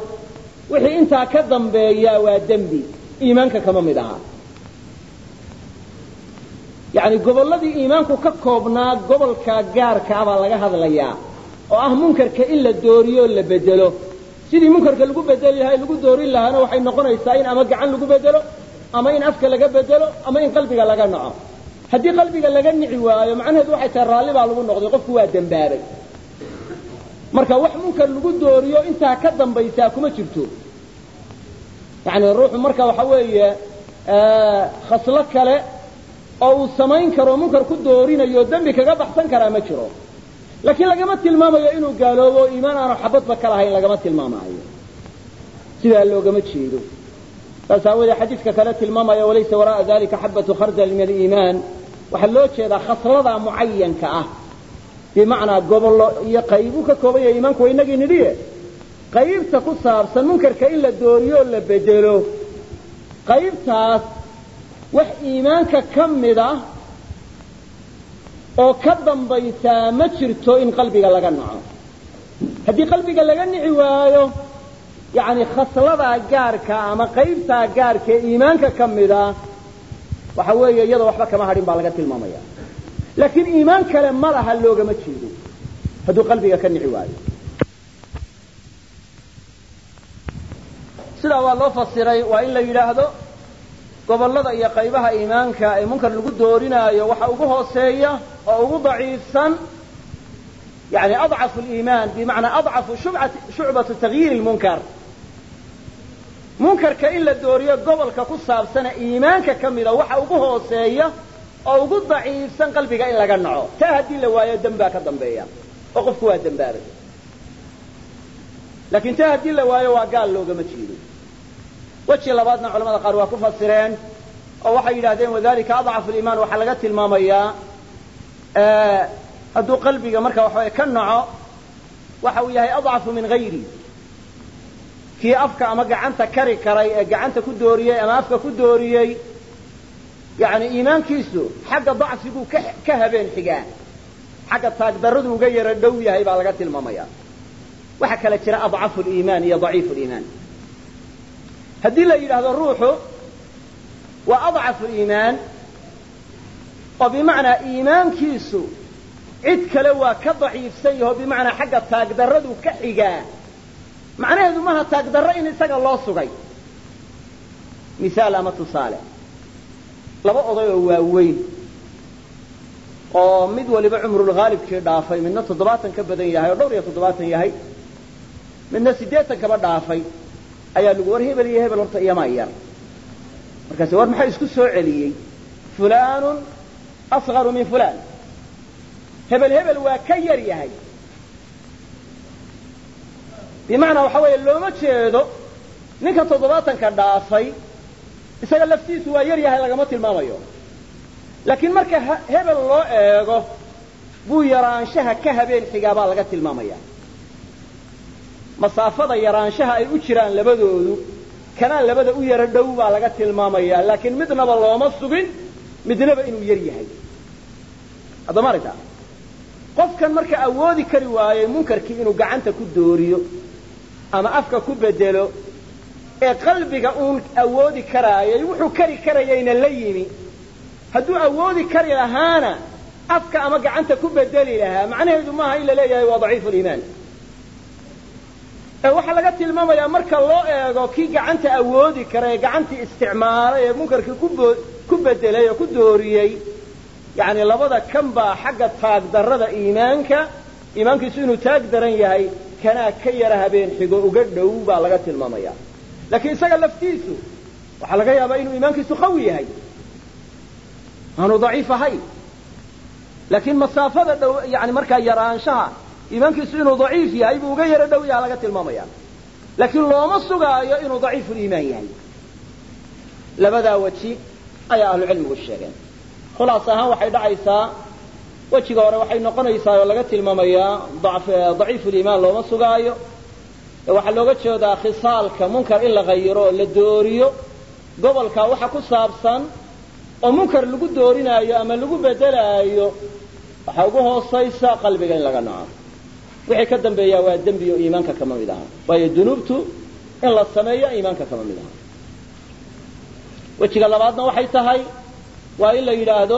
wixii intaa ka dambeeya waa dembi iimaanka kama mid aha yani gobolladii iimaanku ka koobnaa gobolka gaarkaa baa laga hadlayaa oo ah munkarka in la dooriyo o la bedelo. Sidii munkarka lagu bedeli lahaa lagu doorin lahaana waxay noqonaysaa in ama gacan lagu bedelo ama in afka laga bedelo ama in qalbiga laga naco. Haddii qalbiga laga nici waayo macnaheedu waxay tahay raalli baa lagu noqday qofku waa dembaabay marka wax munkar lagu dooriyo intaa ka dambaysaa kuma jirto. Yani ruuxu marka waxa weeye khaslo kale oo uu samayn karo munkar ku doorinayo dembi kaga baxsan karaa ma jiro. Laakiin lagama tilmaamayo inuu gaaloobo o iimaan aanu xabadba ka lahayn lagama tilmaamaayo. Sidaa loogama jeedo. Saas aawoodee xadiidka kale tilmaamaya walaysa wara'a dalika xabatu khardal min aliimaan. Waxaa loo jeedaa khasladaa mucayanka ah. Bimacnaa gobollo iyo qaybuu ka kooban yahay iimaanku waa inagii nidhiye qaybta ku saabsan munkarka in la dooriyo oo la bedelo. Qaybtaas wax iimaanka ka mid ah oo ka dambaysaa ma jirto in qalbiga laga naco. Haddii qalbiga laga nici waayo yacni khasladaa gaarka ama qaybtaa gaarka ee iimaanka ka mida waxa weeye iyadoo waxba kama hadhin baa laga tilmaamaya. Laakiin iimaan kale ma laha loogama jeedo hadduu qalbiga ka nici waayo. Sidaa waa loo fasiray waa in la yidhaahdo gobollada iyo qaybaha iimaanka ee munkar lagu doorinaayo waxa ugu hooseeya oo ugu daciifsan yani adcafu liimaan bimacnaa adcafu shucbatu tagyiiri lmunkar munkarka in la dooriyo gobolka ku saabsana iimaanka ka mida waxa ugu hooseeya oo ugu daciifsan qalbiga in laga naco. Taa haddii la waayo dembaa ka dambeeya oo qofku waa dembaabay laakiin taa haddii la waayo waa gaal loogama jeedo weji labaadna culamada qaar waa ku fasireen oo waxay yidhahdeen wadalika adcafu liimaan waxaa laga tilmaamayaa hadduu qalbiga marka waxaway ka naco waxa uu yahay adcafu min hayri kii afka ama gacanta kari karay ee gacanta ku dooriyey ama afka ku dooriyey yani iimaankiisu xagga dacfiguu ka habeen xigaa. Xagga taagdaradu uga yaro dhow yahay baa laga tilmaamaya. Waxaa kala jira adcafu liimaan iyo daciifu liimaan haddii la yidhaahdo ruuxu waa adcafu liimaan oo bimacnaa iimaankiisu cid kale waa ka daciifsan yaho bimacnaa xagga taagdaradu ka xigaa. Macnaheedu maaha taagdarro in isaga loo sugay. Misaal ama tusaale. Laba oday oo waaweyn oo mid waliba cumrulhaalibkii dhaafay midna toddobaatan ka badan yahay oo dhowr iyo toddobaatan yahay midna siddeetan kaba dhaafay ayaa lagu war hebel iyo hebel horta iyamaa yar markaase war maxaa isku soo celiyey? Fulaanun asgaru min fulaan. Hebel hebel waa ka yar yahay. Bimacnaa waxa weeye looma jeedo ninka toddobaatanka dhaafay isaga laftiisu waa yar yahay lagama tilmaamayo. Laakiin marka hebel loo eego buu yaraanshaha ka habeen xigaa baa laga tilmaamaya masaafada yaraanshaha ay u jiraan labadoodu kanaa labada u yaro dhow baa laga tilmaamaya laakiin midnaba looma sugin midnaba inuu yar yahay. Haddama aragtaa? Qofkan marka awoodi kari waayey munkarkii inuu gacanta ku dooriyo ama afka ku bedelo ee qalbiga uun awoodi karaayay wuxuu kari karayayna la yimi. Hadduu awoodi kari lahaana afka ama gacanta ku bedeli lahaa macnaheedu maaha in la leeyahay waa daciifu liimaan waxaa laga tilmaamayaa marka loo eego kii gacanta awoodi kara ee gacantii isticmaalay ee munkarkii ku bedelay oo ku dooriyey yani labada kan baa xagga taagdarrada iimaanka iimaankiisu inuu taag daran yahay kanaa ka yara habeen xigo uga dhow baa laga tilmaamaya laakiin isaga laftiisu waxaa laga yaabaa inuu iimaankiisu qawi yahay. Aanu daciif ahayn laakiin masaafada dhow yani markaa yaraanshaha iimaankiisu inuu daciif yahay buu uga yaro dhow yaha laga tilmaamaya. Laakiin looma sugaayo inuu daciifuliimaan yahay. Labadaa weji ayaa ahlucilmigu sheegeen. Khulaas ahaan waxay dhacaysaa wejiga hore waxay noqonaysaa oo laga tilmaamayaa daciifuliimaan looma sugaayo. Waxaa looga jeedaa khisaalka munkar in la hayiro oo la dooriyo. Gobolkaa waxa ku saabsan oo munkar lagu doorinaayo ama lagu bedelaayo waxaa ugu hoosaysa qalbiga in laga naco wixii ka dambeeyaa waa dembi oo iimaanka kama mid aha. Waayo dunuubtu in la sameeyo iimaanka kama mid aha. Wejiga labaadna waxay tahay waa in la yidhaahdo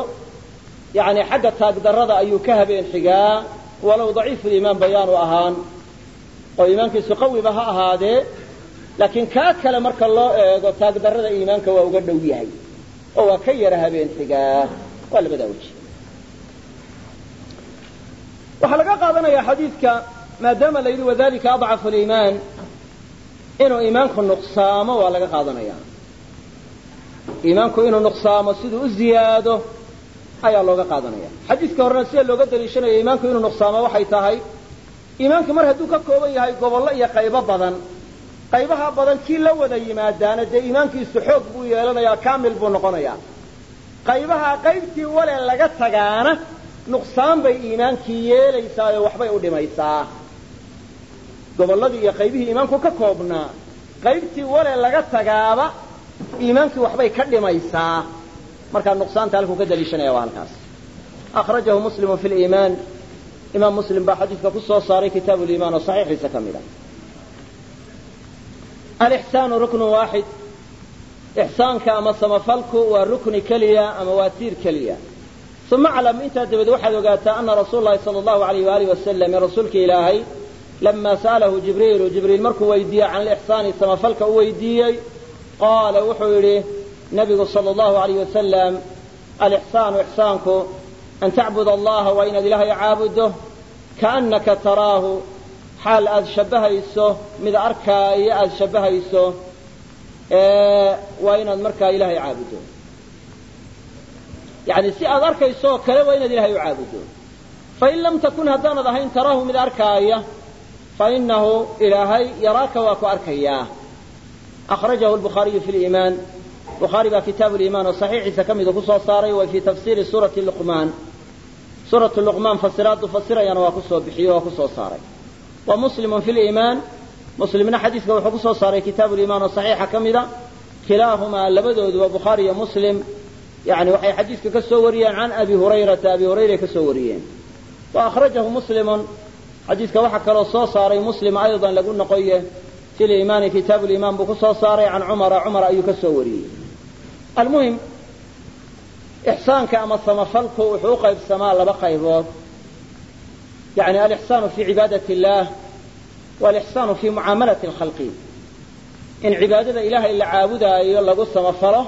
yani xagga taagdarrada ayuu ka habeen xigaa walow daciifuliimaan bayaanu ahaan oo iimaankiisu qawiba ha ahaadee laakiin kaa kale marka loo eego taagdarrada iimaanka waa uga dhow yahay oo waa ka yara habeen xigaa waa labadaa weji waxaa laga qaadanaya xadiidka maadaama la yidhi wadalika adcafu liimaan. Inuu iimaanku nuqsaamo waa laga qaadanaya. Iimaanku inuu nuqsaamo siduu u ziyaado ayaa looga qaadanaya. Xadiiska horena sida looga daliishanaya iimaanku inuu nuqsaamo waxay tahay iimaanku mar hadduu ka kooban yahay gobollo iyo qaybo badan. Qaybaha badan kii la wada yimaadaana dee iimaankiisu xoog buu yeelanayaa kaamil buu noqonayaa. Qaybaha qaybtii wale laga tagaana nuqsaan bay iimaankii yeelaysaa oo waxbay u dhimaysaa. Gobolladii iyo qaybihii iimaanku ka koobnaa qaybtii wale laga tagaaba iimaankii waxbay ka dhimaysaa. Markaa nuqsaanta halkuu ka daliishanaya waa halkaas. Akhrajahu muslimu fi liimaan imaam muslim baa xadiidka ku soo saaray kitaabu liimaan oo saxiixiisa ka mid a alixsaanu ruknu waaxid ixsaanka ama samafalku waa rukni keliya ama waa tiir keliya uma aclam intaa dabadeed waxaad ogaataa ana rasuula llahi sala allahu alayh waalih wasalam rasuulka ilaahay lama sa'alahu jibriilu jibriil markuu weydiiyey can alixsaani samafalka u weydiiyey qaala wuxuu yidhi nabigu sala allahu alayh wasalam alixsaanu ixsaanku an tacbud allaha waa inaad ilaahay caabuddo kaannaka taraahu xaal aad shabbahayso mid arkaayo aada shabbahayso waa inaad markaa ilaahay caabuddo yani si aad arkayso oo kale waa inaad ilahay u caabuddo fain lam takun haddaanad ahayn taraahu mid arkaaya fainahu ilaahay yaraaka waa ku arkayaa. Akhrajahu lbukhaariyu fi liimaan bukhaari baa kitaabu liimaan oo saxiixiisa ka mida ku soo saaray wa fii tafsiiri suurati luqmaan. Suuratu luqmaan fasiraaddu fasirayana waa ku soo bixiyo waa ku soo saaray. Wa muslimun fi liimaan muslimna xadiiska wuxuu ku soo saaray kitaabu liimaan oo saxiixa ka mida kilaahumaa labadooduba bukhaari iyo muslim yani waxay xadiiska ka soo wariyeen can abi hurayrata abi hurayray ka soo wariyeen. Wa akhrajahu muslimun. Xadiiska waxaa kaloo soo saaray muslim aydan lagu noqoye fi liimaani kitaabu liimaan buu ku soo saaray can cumara cumar ayuu ka soo wariyey. Almuhim ixsaanka ama samafalku wuxuu u qaybsamaa laba qaybood. Yani alixsaanu fi cibaadati اllah walixsaanu fi mucaamalati اlkhalqi in cibaadada ilaahay la caabudaayo lagu samafalo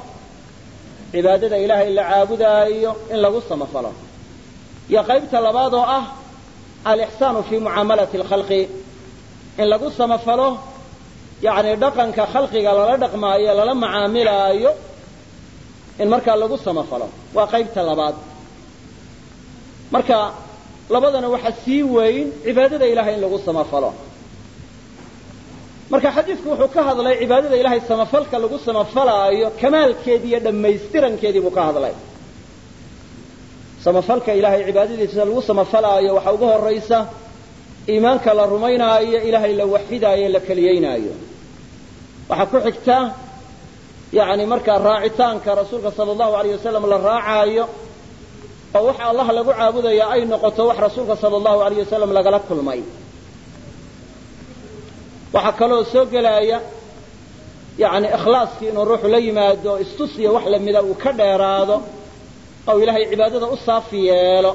cibaadada ilaahay la caabudaayo in lagu samafalo. Iyo qaybta labaad oo ah alixsaanu fi mucaamalati اlkhalqi in lagu samafalo yani dhaqanka khalqiga lala dhaqmaayo lala macaamilaayo in markaa lagu samafalo. Waa qaybta labaad. Marka labadana waxaa sii weyn cibaadada ilahay in lagu samafalo marka xadiidku wuxuu ka hadlay cibaadada ilahay samafalka lagu samafalaayo kamaalkeedii iyo dhammaystirankeedii buu ka hadlay. Samafalka ilahay cibaadadiisa lagu samafalaayo waxaa ugu horaysa iimaanka la rumaynaayo ilaahay la waxidaayo la keliyeynaayo. Waxaa ku xigta yani markaa raacitaanka rasuulka sala allahu alayh wasalam la raacaayo oo waxa allah lagu caabudaya ay noqoto wax rasuulka sala allahu alayh wasalam lagala kulmay waxaa kaloo soo gelaya yani ikhlaaskii inuu ruuxu la yimaado istusiya wax lamida uu ka dheeraado ou ilaahay cibaadada u saafi yeelo.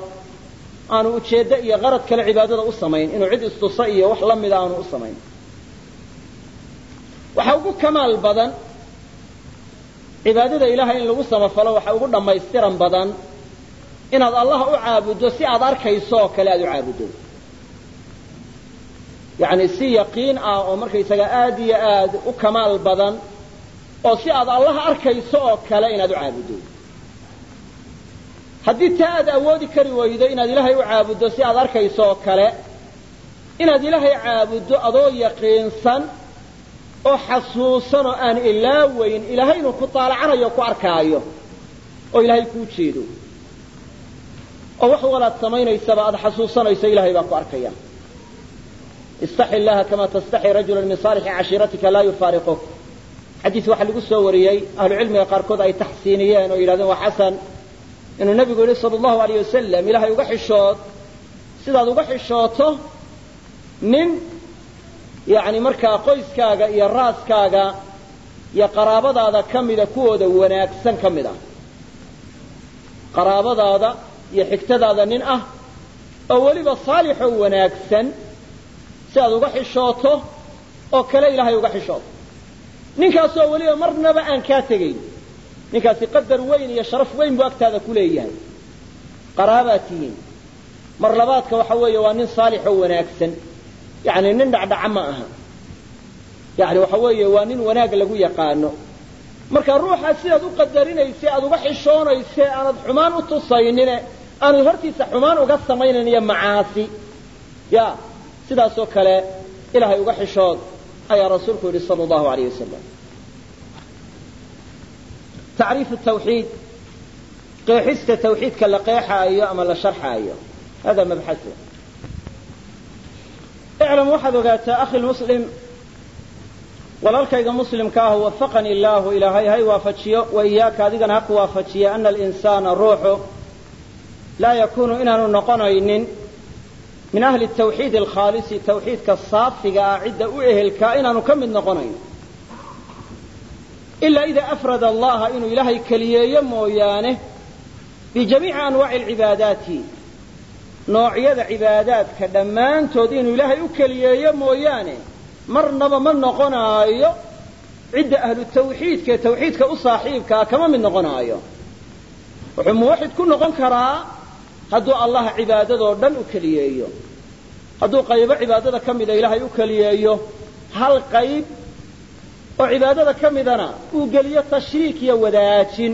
Aanu ujeeddo iyo qarad kale cibaadada u samayn inuu cid istusa iyo wax la mida aanu u samayn. Waxaa ugu kamaal badan cibaadada ilahay in lagu samafalo waxaa ugu dhammaystiran badan inaad allah u caabuddo si aad arkayso oo kale aad u caabuddo yacni si yaqiin ah oo markaysaga aad iyo aad u kamaal badan oo si aad allah arkayso oo kale inaad u caabuddo haddii taa aad awoodi kari waydo inaad ilaahay u caabuddo si aad arkayso oo kale inaad ilaahay caabuddo adoo yaqiinsan oo xasuusan oo aan ilaaweyn ilaahay inuu ku taalacanayo ku arkaayo oo ilaahay kuu jeedo. Oo wax walaad samaynaysaba aad xasuusanayso ilahay baa ku arkaya istaxi llaha kama tastaxi rajula min saalixi cashiiratika laa yufaariquk xadiis waxaa lagu soo wariyey ahlucilmiga qaarkood ay taxsiiniyeen oo yidhahdeen waa xasan inuu nabigu yihi sala allahu alayh wasalam ilaahay uga xishood sidaad uga xishooto nin yani markaa qoyskaaga iyo raaskaaga iyo qaraabadaada ka mida kuwooda wanaagsan ka mid ah qaraabadaada iyo xigtadaada nin ah oo weliba saalixoo wanaagsan si aad uga xishooto oo kale ilaahay uga xishooto. Ninkaasoo weliba marnaba aan kaa tegayn. Ninkaasi qadar weyn iyo sharaf weyn buu agtaada ku leeyahay. Qaraabaad tihiin. Mar labaadka waxa weeye waa nin saalixoo wanaagsan. Yani nin dhacdhaca ma aha. Yani waxa weeye waa nin wanaag lagu yaqaano. Marka ruuxaa sidaad u qadarinayse aad uga xishoonayse aanad xumaan u tusaynine aanad hortiisa xumaan uga samaynayn iyo macaasi. Ya sidaasoo kale ilaahay uga xishood ayaa rasuulku yidhi sal allahu alayh wasalam tacriifu tawxiid qeexista tawxiidka la qeexaayo ama la sharxaayo hada mabxatu iclam waxaad ogaataa akhi lmuslim walaalkayga muslimka ah wafaqani illaahu ilaahay hay waafajiyo wa iyaaka adigana ha waafajiya ana alinsaana ruuxu laa yakunu inaanu noqonaynin min ahli tawxiid alkhaalisi tawxiidka saafiga ah cidda u ehelkaa inaanu ka mid noqonayn. Ilaa idaa afrada allaha inuu ilaahay keliyeeyo mooyaane bijamiici anwaaci alcibaadaati noocyada cibaadaadka dhammaantood inuu ilaahay u keliyeeyo mooyaane marnaba ma noqonaayo cidda ahlu tawxiidka ee tawxiidka u saaxiibkaa kama mid noqonaayo. Wuxuu muwaxid ku noqon karaa hadduu allah cibaadadoo dhan u keliyeeyo hadduu qaybo cibaadada ka mida ilaahay u keliyeeyo hal qayb oo cibaadada ka midana uu geliyo tashriik iyo wadaajin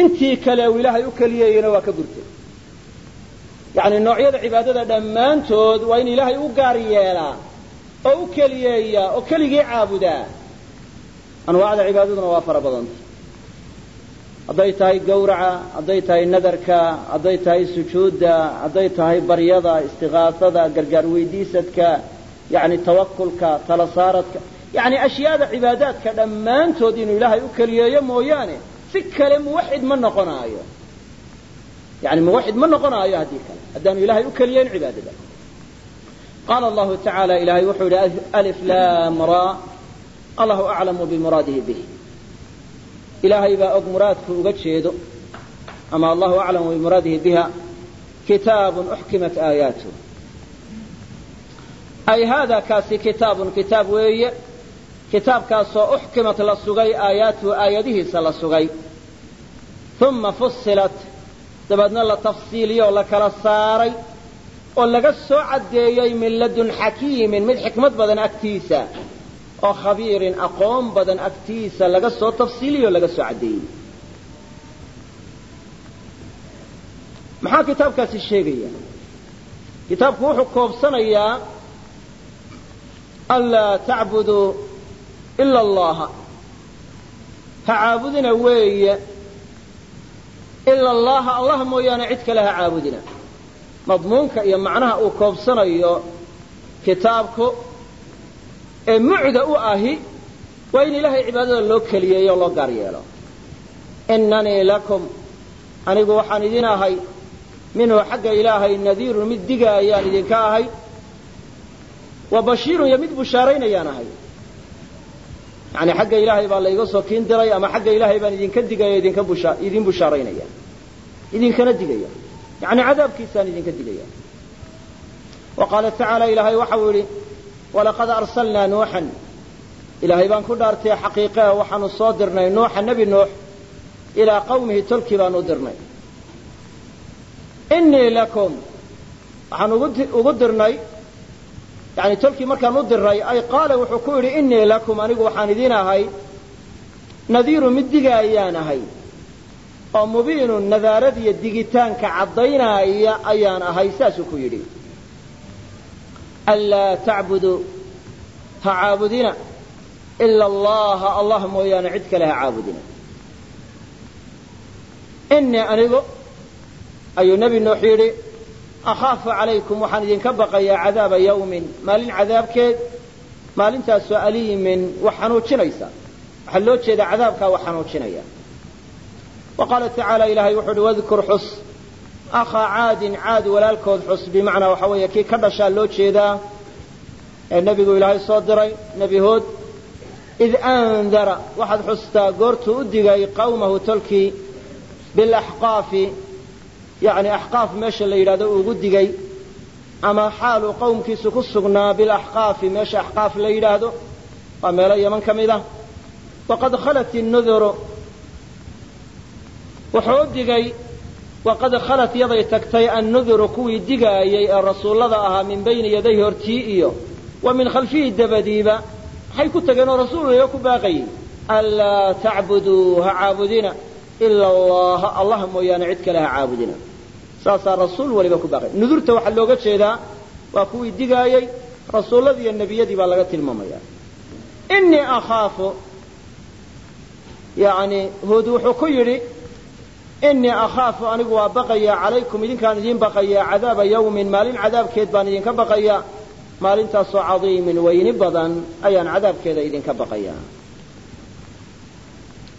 intii kale uu ilaahay u keliyeeyona waa ka burtay yacni noocyada cibaadada dhammaantood waa in ilaahay u gaar yeelaa oo u keliyeeyaa oo keligii caabudaa. Anwaacda cibaadaduna waa fara badanta hadday tahay gawraca hadday tahay nadarka hadday tahay sujuudda hadday tahay baryada istiqaasada gargaar weydiisadka yani tawakulka tala saaradka yani ashyaada cibaadaadka dhammaantood inuu ilaahay u keliyeeyo mooyaane si kale muwaxid ma noqonaayo. Yani muwaxid ma noqonaayo haddii kale. Haddaanu ilahay u keliyeyn cibaadada. Qaala allahu tacaala ilahay wuxuu yidhi alif lam ra allahu aclamu bimuraadihi bih ilaahay baa og muraadku uga jeedo ama allahu aclamu bimuraadihi biha kitaabun uxkimat aayaatu ay hada kaasi kitaabun kitaab weeye kitaabkaasoo uxkimat la sugay aayaatuhu aayadihiisa la sugay uma fusilat dabeedna la tafsiiliyoo la kala saaray oo laga soo caddeeyey min ladun xakiimin mid xikmad badan agtiisa oo khabiirin aqoon badan agtiisa laga soo tafsiiliyoo laga soo caddeeyey. Maxaa kitaabkaasi sheegaya? Kitaabku wuxuu koobsanayaa anlaa tacbuduu ila allaha. Ha caabudina weeye ila allaha allah mooyaane cid kale ha caabudina. Madmuunka iyo macnaha uu koobsanayo kitaabku ee mucda u ahi waa in ilaahay cibaadada loo keliyeeyo o loo gaar yeelo. Inanii lakum anigu waxaan idin ahay minhu xagga ilaahay nadiirun mid digaayaan idinka ahay wa bashiirun iyo mid bushaaraynayaan ahay. Yani xagga ilaahay baa layga soo kiin diray ama xagga ilaahay baan idinka digaya idinka idin bushaaraynaya idinkana digaya. Yani cadaabkiisaan idinka digaya. Wa qaala tacaala ilaahay waxau yidhi walaqad arsalnaa nuuxan. Ilaahay baan ku dhaartay xaqiiqe waxaanu soo dirnay nuuxa nebi nuux ilaa qawmihi tolkii baan u dirnay. Inii lakum waxaan ugu dirnay yani tolkii markaan u diray ay qaala wuxuu ku yidhi inii lakum anigu waxaan idin ahay nadiiru mid digaayaan ahay oo mubiinun nadaarad iyo digitaanka caddaynaya ayaan ahay saasuu ku yidhi anlaa tacbuduu ha caabudina ila allaha allah mooyaane cid kale ha caabudina inii anigu ayuu nebi nuux yidhi akhaafu calaykum waxaan idinka baqayaa cadaaba yawmin maalin cadaabkeed maalintaasoo aliimin wax xanuujinaysa waxaa loo jeedaa cadaabkaa wax xanuujinaya wa qaala tacaala ilahay wuxuu uhi wadkur xus akhaa caadin caad walaalkood xus bimacnaa waxa weeye kii ka dhashaa loo jeedaa ee nebigu ilaahay soo diray nebi hood id andara waxaad xustaa goortuu u digay qawmahu tolkii bilaxqaafi yani axqaaf meesha la yidhahdo uugu digay ama xaaluu qowmkiisu ku sugnaa bilaxqaafi meesha axqaaf la yidhaahdo waa meelo yaman ka mid ah. Waqad khalat innuduru wuxuu u digay waqad khalat yaday tagtay annuduru kuwii digaayay ee rasuullada ahaa min bayni yaday hortii iyo wa min khalfihi dabadiiba maxay ku tageen oo rasuulaya ku baaqayey anlaa tacbuduu ha caabudina ila allaha allah mooyaane cid kale ha caabudina saasaa rasuul waliba ku baaqay nudurta waxaa looga jeedaa waa kuwii digaayey rasuulladii iyo nebiyadii baa laga tilmaamaya inii akhaafu yani huud wuxuu ku yidhi inii akhaafu anigu waa baqayaa calaykum idinkaan idiin baqayaa cadaaba yawmin maalin cadaabkeed baan idinka baqayaa. Maalintaasoo cadiimin weyni badan ayaan cadaabkeeda idinka baqayaa.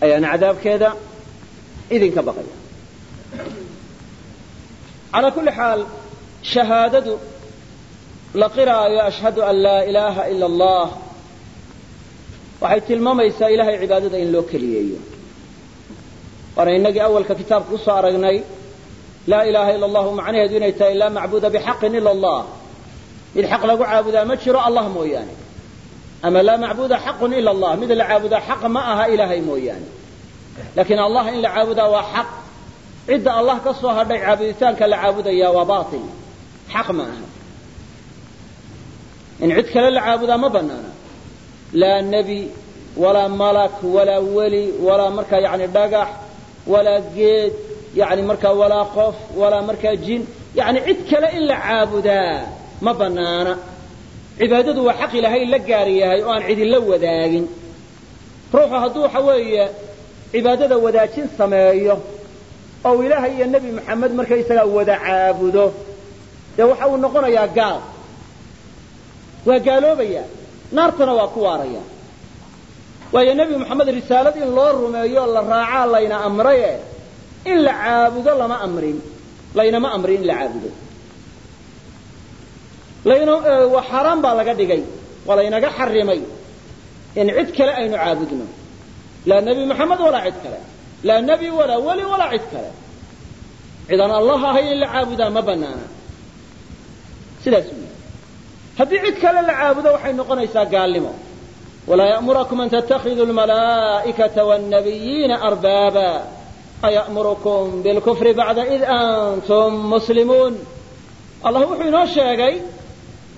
Ayaan cadaabkeeda idinka baqaya calaa kulli xaal shahaadadu la qiraayo ashhadu an laa ilaaha ila allah. Waxay tilmaamaysaa ilahay cibaadada in loo keliyeeyo waana inagii awalka kitaabka ku soo aragnay laa ilaaha ila allahu macnaheedu inay tahay laa macbuda bixaqin ila allah. Mid xaq lagu caabudaa ma jiro allah mooyaane. Ama laa macbuda xaqun ila allah. Mid la caabudaa xaq ma aha ilaahay mooyaane. Laakiin allah in la caabudaa waa xaq. Cidda allah ka soo hadhay caabuditaanka la caabudaya waa bail xaq ma aha. In cid kale la caabudaa ma banaana laa nebi walaa malak walaa weli walaa markaa yani dhagax walaa geed yani markaa walaa qof walaa markaa jin yani cid kale in la caabudaa ma banaana cibaadadu waa xaq ilaahay la gaar yahay oo aan cidinla wadaagin. Ruuxu hadduu waxa weeye cibaadada wadaajin sameeyo oo ilaahay iyo nebi maxamed markaysagaa wada caabudo dee waxa uu noqonayaa gaal. Waa gaaloobaya naartana waa ku waaraya waayo nebi moxamed risaalad in loo rumeeyo la raacaa layna amraye in la caabudo lama amrin. Laynama amrin in la caabudo. Waa xaaraan baa laga dhigay waa laynaga xarimay. In cid kale aynu caabudno. Laa nebi moxamed walaa cid kale. Laa nebi walaa weli walaa cid kale. Cidaan allah ahayn in la caabudaa ma banaana sidaas wy haddii cid kale la caabudo waxay noqonaysaa gaalnimo walaa ya'murakum an tattakhiduu lmalaa'ikata wاnnabiyiina arbaaba aya'murukum bilkufri bacda id antum muslimuun allah wuxuu inoo sheegay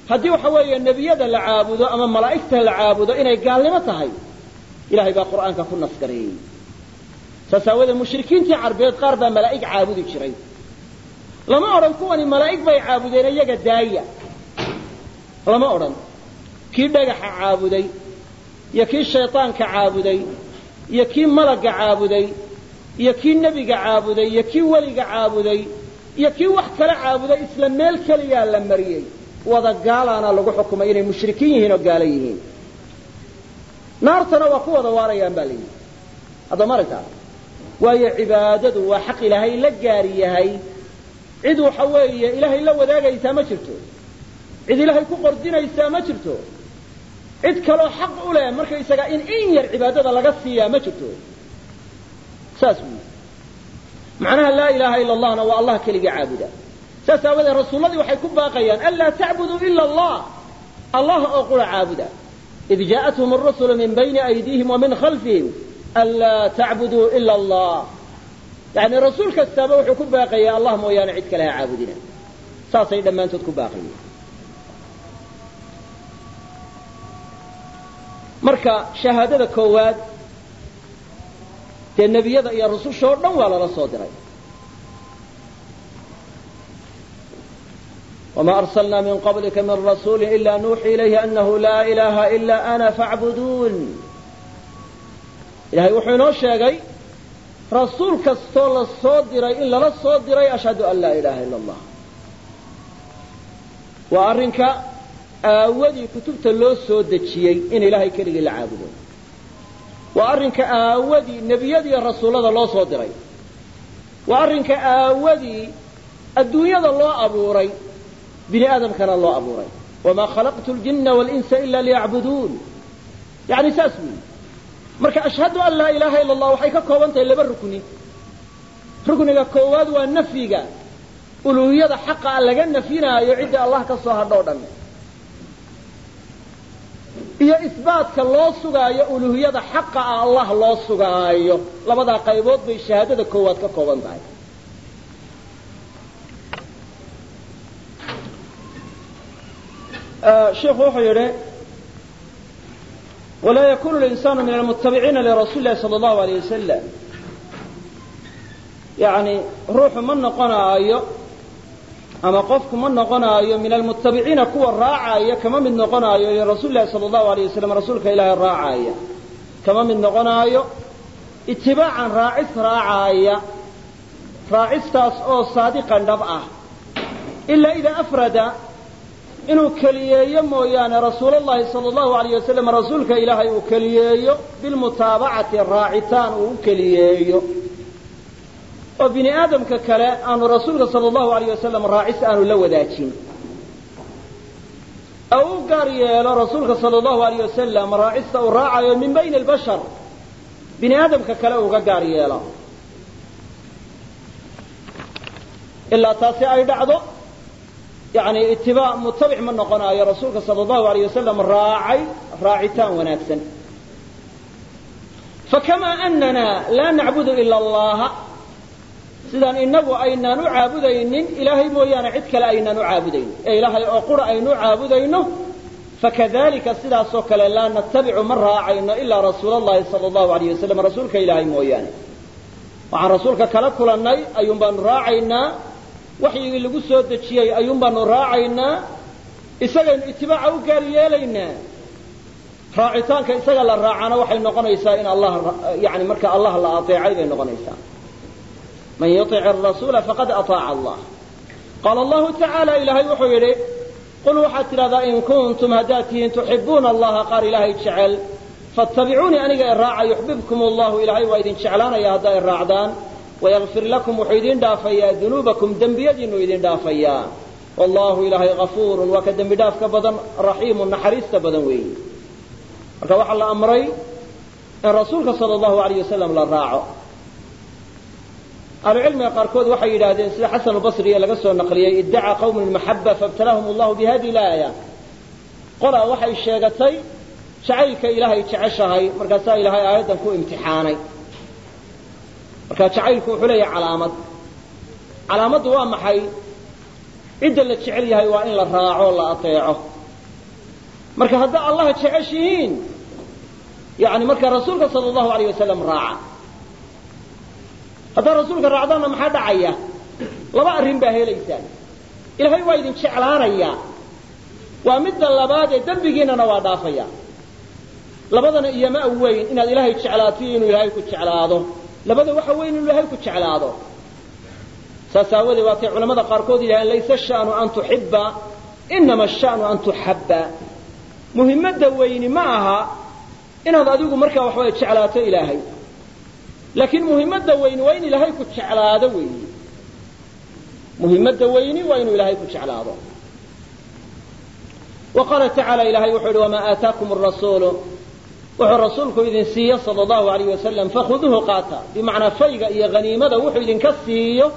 haddii waxa weeye nebiyada la caabudo ama malaa'igta la caabudo inay gaalnimo tahay ilahay baa qur'aanka ku nasgareeyey saas aawadeed mushrikiintii carbeed qaar baa malaa'ig caabudi jiray lama odhan kuwani malaa'ig bay caabudeen iyaga daaya lama odhan iyo kii shaydaanka caabuday iyo kii malagga caabuday iyo kii nebiga caabuday iyo kii weliga caabuday iyo kii wax kale caabuday isla meel keliyaa la mariyey. Wada gaalaana lagu xukumay inay mushrikiin yihiin oo gaalo yihiin. Naartana waa ku wada waarayaan baa layidhi haddama aragtaa? Waayo cibaadadu waa xaq ilaahay la gaar yahay. Cid waxa weeye ilaahay la wadaagaysaa ma jirto. Cid ilaahay ku qordinaysaa ma jirto cid kaloo xaq u leh markaysaga in in yar cibaadada laga siiyaa ma jirto. Saas uu macnaha laa ilaaha ila allahna waa allah keliga caabuda. Saas aawadeed rasuulladii waxay ku baaqayaan anlaa tacbuduu ila allah. Allah oo qura caabuda. Id jaa'athum arusulu min bayni aydiihim wa min khalfihim anlaa tacbuduu ila allah. Yacni rasuul kastaaba wuxuu ku baaqayaa allah mooyaane cid kale ha caabudina. Saasay dhammaantood ku baaqayeen. Marka shahaadada koowaad dee nebiyada iyo rususha oo dhan waa lala soo diray. wma arslna min qablika min rasuuli ila nuuxii ilayhi anahu laa ilaha ila ana faacbuduun ilahay wuxuu inoo sheegay rasuul kastoo la soo diray in lala soo diray ashhadu an laa ilaha ila allah waa arrinka aawadii kutubta loo soo dejiyey in ilaahay keligii la caabudo. Waa arrinka aawadii nebiyadiiyo rasuullada loo soo diray. Waa arrinka aawadii adduunyada loo abuuray bini aadamkana loo abuuray. Wamaa khalaqtu ljina walinsa ila liyacbuduun. Yani saas weyi marka ashhadu an laa ilaha ila allah waxay ka kooban tahay laba rukni. Rukniga koowaad waa nafyiga. Uluuhiyada xaqa laga nafyinaayo cidda allah ka soo hadho o dhan iyo isbaatka loo sugaayo uluuhiyada xaqa a allah loo sugaayo. Labadaa qaybood bay shahaadada koowaad ka kooban tahay. Sheikhu wuxuu yidhi walaa yakunu linsaanu min almutabiciina lirasuuli lahi sala allahu alayh wasalam yani ruuxu ma noqonaayo ama qofku ma noqonaayo min almutabiciina kuwa raacaya kama mid noqonaayo lirasuuli lahi sala allahu alayh wasalam rasuulka ilaahay raacaya. Kama mid noqonaayo itibaacan raacis raacaaya raacistaas oo saadiqan dhab ah. Ilaa idaa afrada inuu keliyeeyo mooyaane rasuulallahi sala allahu alayh wasalam rasuulka ilaahay uu keliyeeyo bilmutaabacati raacitaan uu u keliyeeyo oo bini aadamka kale aanu rasuulka sala allahu alayh wasalam raacis aanu la wadaajin. Oo u gaar yeelo rasuulka sala allahu alayh wasalam raacista uu raacayo min bayni albashar. Bini aadamka kale uga gaar yeelo. Ilaa taasi ay dhacdo. Yani itibaac mutabic ma noqonaayo rasuulka sala allahu alayh wasalam raacay raacitaan wanaagsan. Fakamaa anana laa nacbudu ila allaha sidaan inagu aynaan u caabudaynin ilaahay mooyaane cid kale aynaan u caabudayn ee ilaahay oo qura aynu u caabudayno fakadalika sidaasoo kale laa natabicu ma raacayno ilaa rasuula allahi sala allahu alayh wasalam rasuulka ilaahay mooyaane. Waxaan rasuulka kala kulannay ayuun baanu raacaynaa. Waxyigii lagu soo dejiyey ayuun baanu raacaynaa. Isagaynu itibaaca u gaar yeelaynaa. Raacitaanka isaga la raacana waxay noqonaysaa in allah yani marka allah la ateecay bay noqonaysaa man yuic arasuula faqad aaaca allah. Qaala allahu tacaala ilaahay wuxuu yidhi qul waxaad tidhahdaa in kuntum haddaad tihiin tuxibuuna allaha qaar ilaahay jecel. Fattabicuunii aniga i raaca yuxbibkum allahu. Ilaahay waa idin jeclaanaya haddaa i raacdaan. Wayakfir lakum wuxuu idin dhaafayaa dunuubakum dembiyadiinu idin dhaafayaa wallahu ilaahay afuurun waa ka dembi dhaafka badan raxiimun naxariista badan weeyi. Marka waxaa la amray in rasuulka sala allahu alayh wasalam la raaco ahlucilmiga qaarkood waxay yidhaahdeen sida xasan basriye laga soo naqliyey iddacaa qawmun lmaxaba faibtalaahum allahu bihadi laaya qolaa waxay sheegatay jacaylka ilaahay jeceshahay markaasaa ilaahay aayaddan ku imtixaanay. Marka jacaylku wuxuu leeyahay calaamad. Calaamaddu waa maxay? Cidda la jecel yahay waa in la raaco la ateeco. Marka haddaa allaha jeceshihiin. Yani marka rasuulka sala allahu alayh wasalam raaca haddaad rasuulka raacdaanna maxaa dhacaya? Laba arrin baa helaysaan. Ilaahay waa idin jeclaanayaa waa midda labaad ee dembigiinana waa dhaafaya. Labadana iyoma weyn inaad ilaahay jeclaato iyo inuu ilaahay ku jeclaado. Labada waxa weyn inuu ilaahay ku jeclaado. Saas aawadee waatay culamada qaarkood yidhahdeen laysa shanu an tuxiba inama ashanu an tuxabba muhimmadda weyni ma aha inaad adigu markaa waxaway jeclaato ilaahay laakiin muhimmadda weyni waa in ilaahay ku jeclaado weeyi muhimmadda weyni waa inuu ilaahay ku jeclaado. Wa qaala tacaala ilahay wuxuu yihi wamaa aataakum arasuulu wuxuu rasuulku idin siiyo sala allahu alayh wasalam fakhuduuhu qaata. Bimacnaa fayga iyo haniimada wuxuu idinka siiyo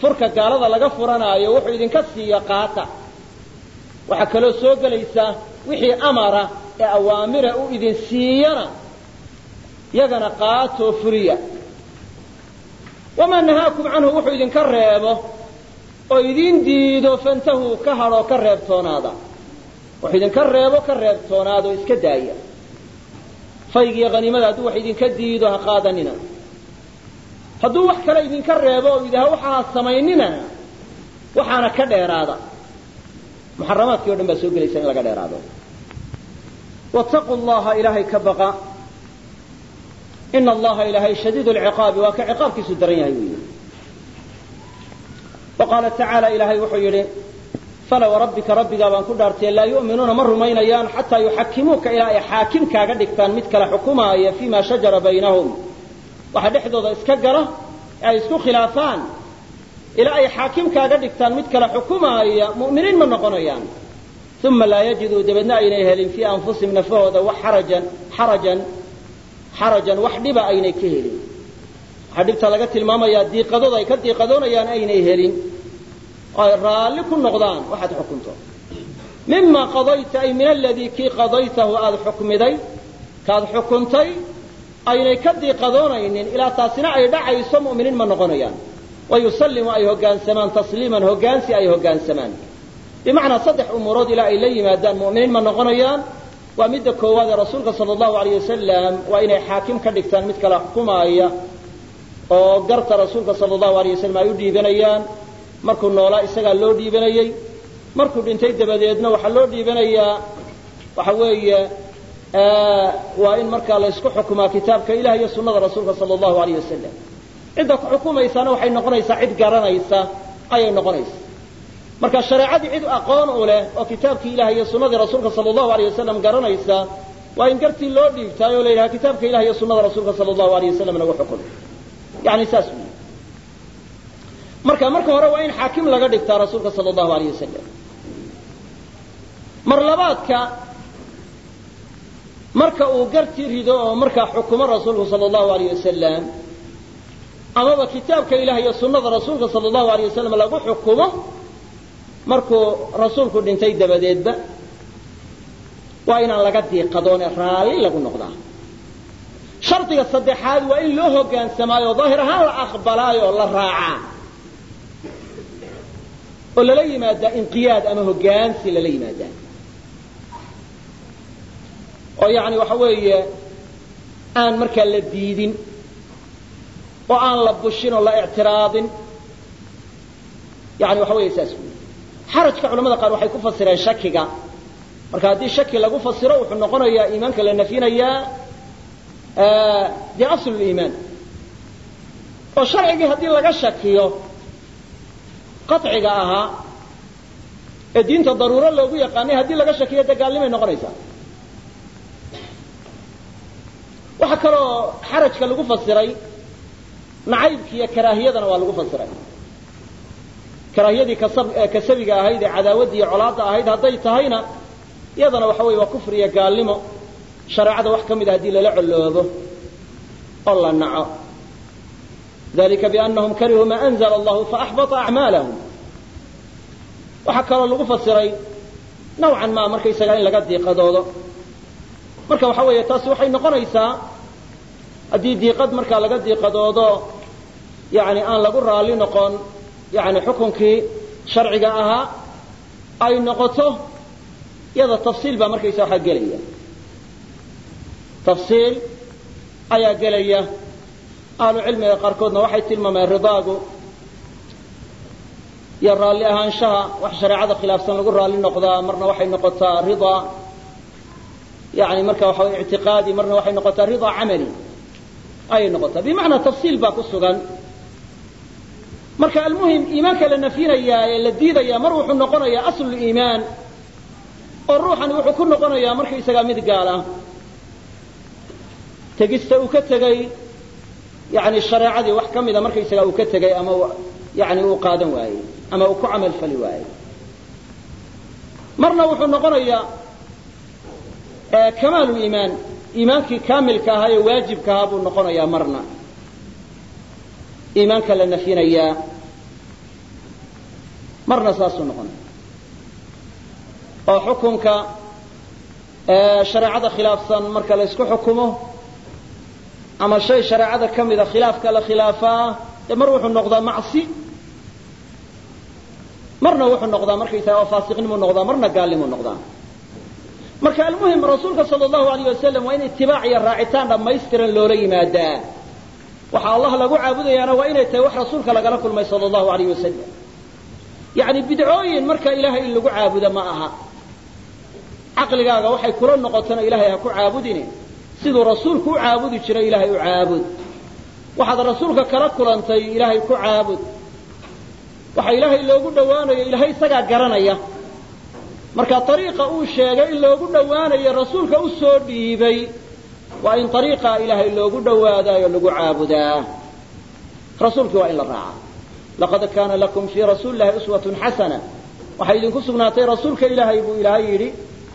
furka gaalada laga furanaayo wuxuu idinka siiyo qaata. Waxaa kaloo soo gelaysaa wixii amara ee awaamira uu idin siiyana yagana qaatoo fuliya wamaa nahaakum canhu wuxuu idinka reebo oo idin diido fantahuu ka hadhoo ka reebtoonaada wuxuu idinka reebo ka reebtoonaada oo iska daaya. Faygiiyo haniimada hadduu wax idinka diido ha qaadanina. Hadduu wax kale idinka reebo oo yidhaha waxaa samaynina waxaana ka dheeraada. Muxaramaadkii o dhan baa soo gelaysa in laga dheeraado. Wattaquu llaha ilaahay ka baqa ina allaha ilaahay shadiid lciqaabi waa ka ciqaabkiisu daran yahay wa qaala tacaala ilaahay wuxuu yidhi fala warabbika rabbigaa baan ku dhaartay laa yu'minuuna ma rumaynayaan xataa yuxakimuuka ilaa ay xaakim kaaga dhigtaan mid kala xukumaaya fima shajara baynahum waxa dhexdooda iska gala ay isku khilaafaan ilaa ay xaakim kaaga dhigtaan mid kala xukumaaya mu'miniin ma noqonayaan uma laa yajiduu dabeedna aynay helin fii anfusihim nafahooda xarajan xarajan wax dhiba aynay ka helin. Waxaa dhibta laga tilmaamayaa diiqadooda ay ka diiqadoonayaan aynay helin. Oo ay raalli ku noqdaan waxaad xukunto. Mima qadayta ay min aladii kii qadaytahu aada xukmiday kaad xukuntay aynay ka diiqadoonaynin ilaa taasina ay dhacayso mu'miniin ma noqonayaan. Wayusallimu ay hoggaansamaan tasliiman hoggaansi ay hoggaansamaan bimacnaa saddex umuurood ilaa ay la yimaadaan mu'miniin ma noqonayaan waa midda koowaad ee rasuulka sala allahu alayh wasalam waa inay xaakim ka dhigtaan mid kala xukumaaya oo garta rasuulka sala allahu alayh wasalam ay u dhiibanayaan. Markuu noolaa isagaa loo dhiibanayey markuu dhintay dabadeedna waxaa loo dhiibanayaa. Waxa weeye waa in markaa la ysku xukumaa kitaabka ilah iyo sunnada rasuulka sala allahu alayh wasalam cidda ku xukumaysaana waxay noqonaysaa cid garanaysa ayay noqonaysa marka shareecadii cid aqoon u leh oo kitaabkii ilaah iyo sunnadii rasuulka sala allahu alayh wasalam garanaysa waa in gartii loo dhiibtaay oo la yidhaha kitaabka ilah iyo sunnada rasuulka sala allahu alayh wasalam lagu xukumo yani saas wey marka marka hore waa in xaakim laga dhigtaa rasuulka sala allahu alayh wasalam mar labaadka marka uu gartii rido oo markaa xukumo rasuulku sala allahu alayh wasalam amaba kitaabka ilaah iyo sunnada rasuulka sala allahu alayh wasalam lagu xukumo markuu rasuulku dhintay dabadeedba waa inaan laga diiqadoone raalli lagu noqdaa. Shardiga saddexaad waa in loo hogaansamaayo daahir ahaan la aqbalaayo la raacaa. Oo lala yimaadaa inqiyaad ama hogaansi lala yimaadaa. Oo yani waxa weeye aan markaa la diidin oo aan la bushin oo la ictiraadin. Yani waxa weeye saas xarajka culamada qaar waxay ku fasireen shakiga. Marka haddii shaki lagu fasiro wuxuu noqonayaa iimaanka la nafyinayaa dee aslu liimaan oo sharcigii haddii laga shakiyo qaciga ahaa ee diinta daruuro loogu yaqaanay haddii laga shakiyo dee gaalnimay noqonaysaa. Waxaa kaloo xarajka lagu fasiray nacaybki iyo karaahiyadana waa lagu fasiray karaahiyadii kasabiga ahayd ee cadaawaddii iyo colaadda ahayd hadday tahayna iyadana waxa weye waa kufri iyo gaalnimo. Shareecada wax ka mida haddii lala colloobo oo la naco. Dalika biannahum karihuu maa anzla allahu faaxbata acmaalahum. Waxaa kaloo lagu fasiray nawcan maa markaysagaa in laga diiqadoodo. Marka waxa weeye taasi waxay noqonaysaa haddii diiqad markaa laga diiqadoodo yani aan lagu raalli noqon yani xukunkii sharciga ahaa ay noqoto iyada tafsiil baa markaysa waxaa gelaya tafsiil ayaa gelaya. Ahlu cilmiga qaarkoodna waxay tilmaameen ridaagu iyo raalli ahaanshaha wax shareecada khilaafsan lagu raalli noqdaa marna waxay noqotaa ridaa yani marka waxa ictiqaadi marna waxay noqotaa ridaa camali. Ayay noqotaa. Bimacnaa tafsiil baa ku sugan marka almuhim iimaanka la nafyinayaa ee la diidayaa mar wuxuu noqonayaa aslu iimaan. Oo ruuxani wuxuu ku noqonayaa markaysagaa mid gaal ah tegista uu ka tegey yani shareecadii wax ka mida markaysagaa uu ka tegey ama yani uu qaadan waayey ama uu ku camal fali waayey. Marna wuxuu noqonayaa kamaal liimaan iimaankii kaamilka ahaa ee waajibka ahaa buu noqonayaa marna iimaanka la nafyinayaa marna saasuu noqonaya oo xukunka shareecada khilaafsan marka la ysku xukumo ama shay shareecada ka mida khilaafka la khilaafaa dee mar wuxuu noqdaa macsi. Marna wuxuu noqdaa markaysaga oo faasiqnimuu noqdaa marna gaalnimuu noqdaa. Marka almuhim rasuulka sal allahu alayh wasalam waa in itibaac iyo raacitaan dhammaystiran loola yimaadaa waxa allah lagu caabudayaana waa inay tahay wax rasuulka lagala kulmay sal allahu alayh wasalam yani bidcooyin marka ilahay in lagu caabudo ma aha. Caqligaaga waxay kula noqotona ilahay ha ku caabudine. Siduu rasuulku u caabudi jiray ilahay u caabud. Waxaad rasuulka kala kulantay ilaahay ku caabud. Waxa ilaahay loogu dhowaanayo ilahay isagaa garanaya. Marka ariiqa uu sheegay in loogu dhowaanayo rasuulka u soo dhiibay waa in ariiqaa ilaahay loogu dhowaadaayo lagu caabudaa. Rasuulkii waa in la raaca. Laqad kaana lakum fii rasuuli lahi uswatun xasana waxay idinku sugnaatay rasuulka ilaahay buu ilaahay yidhi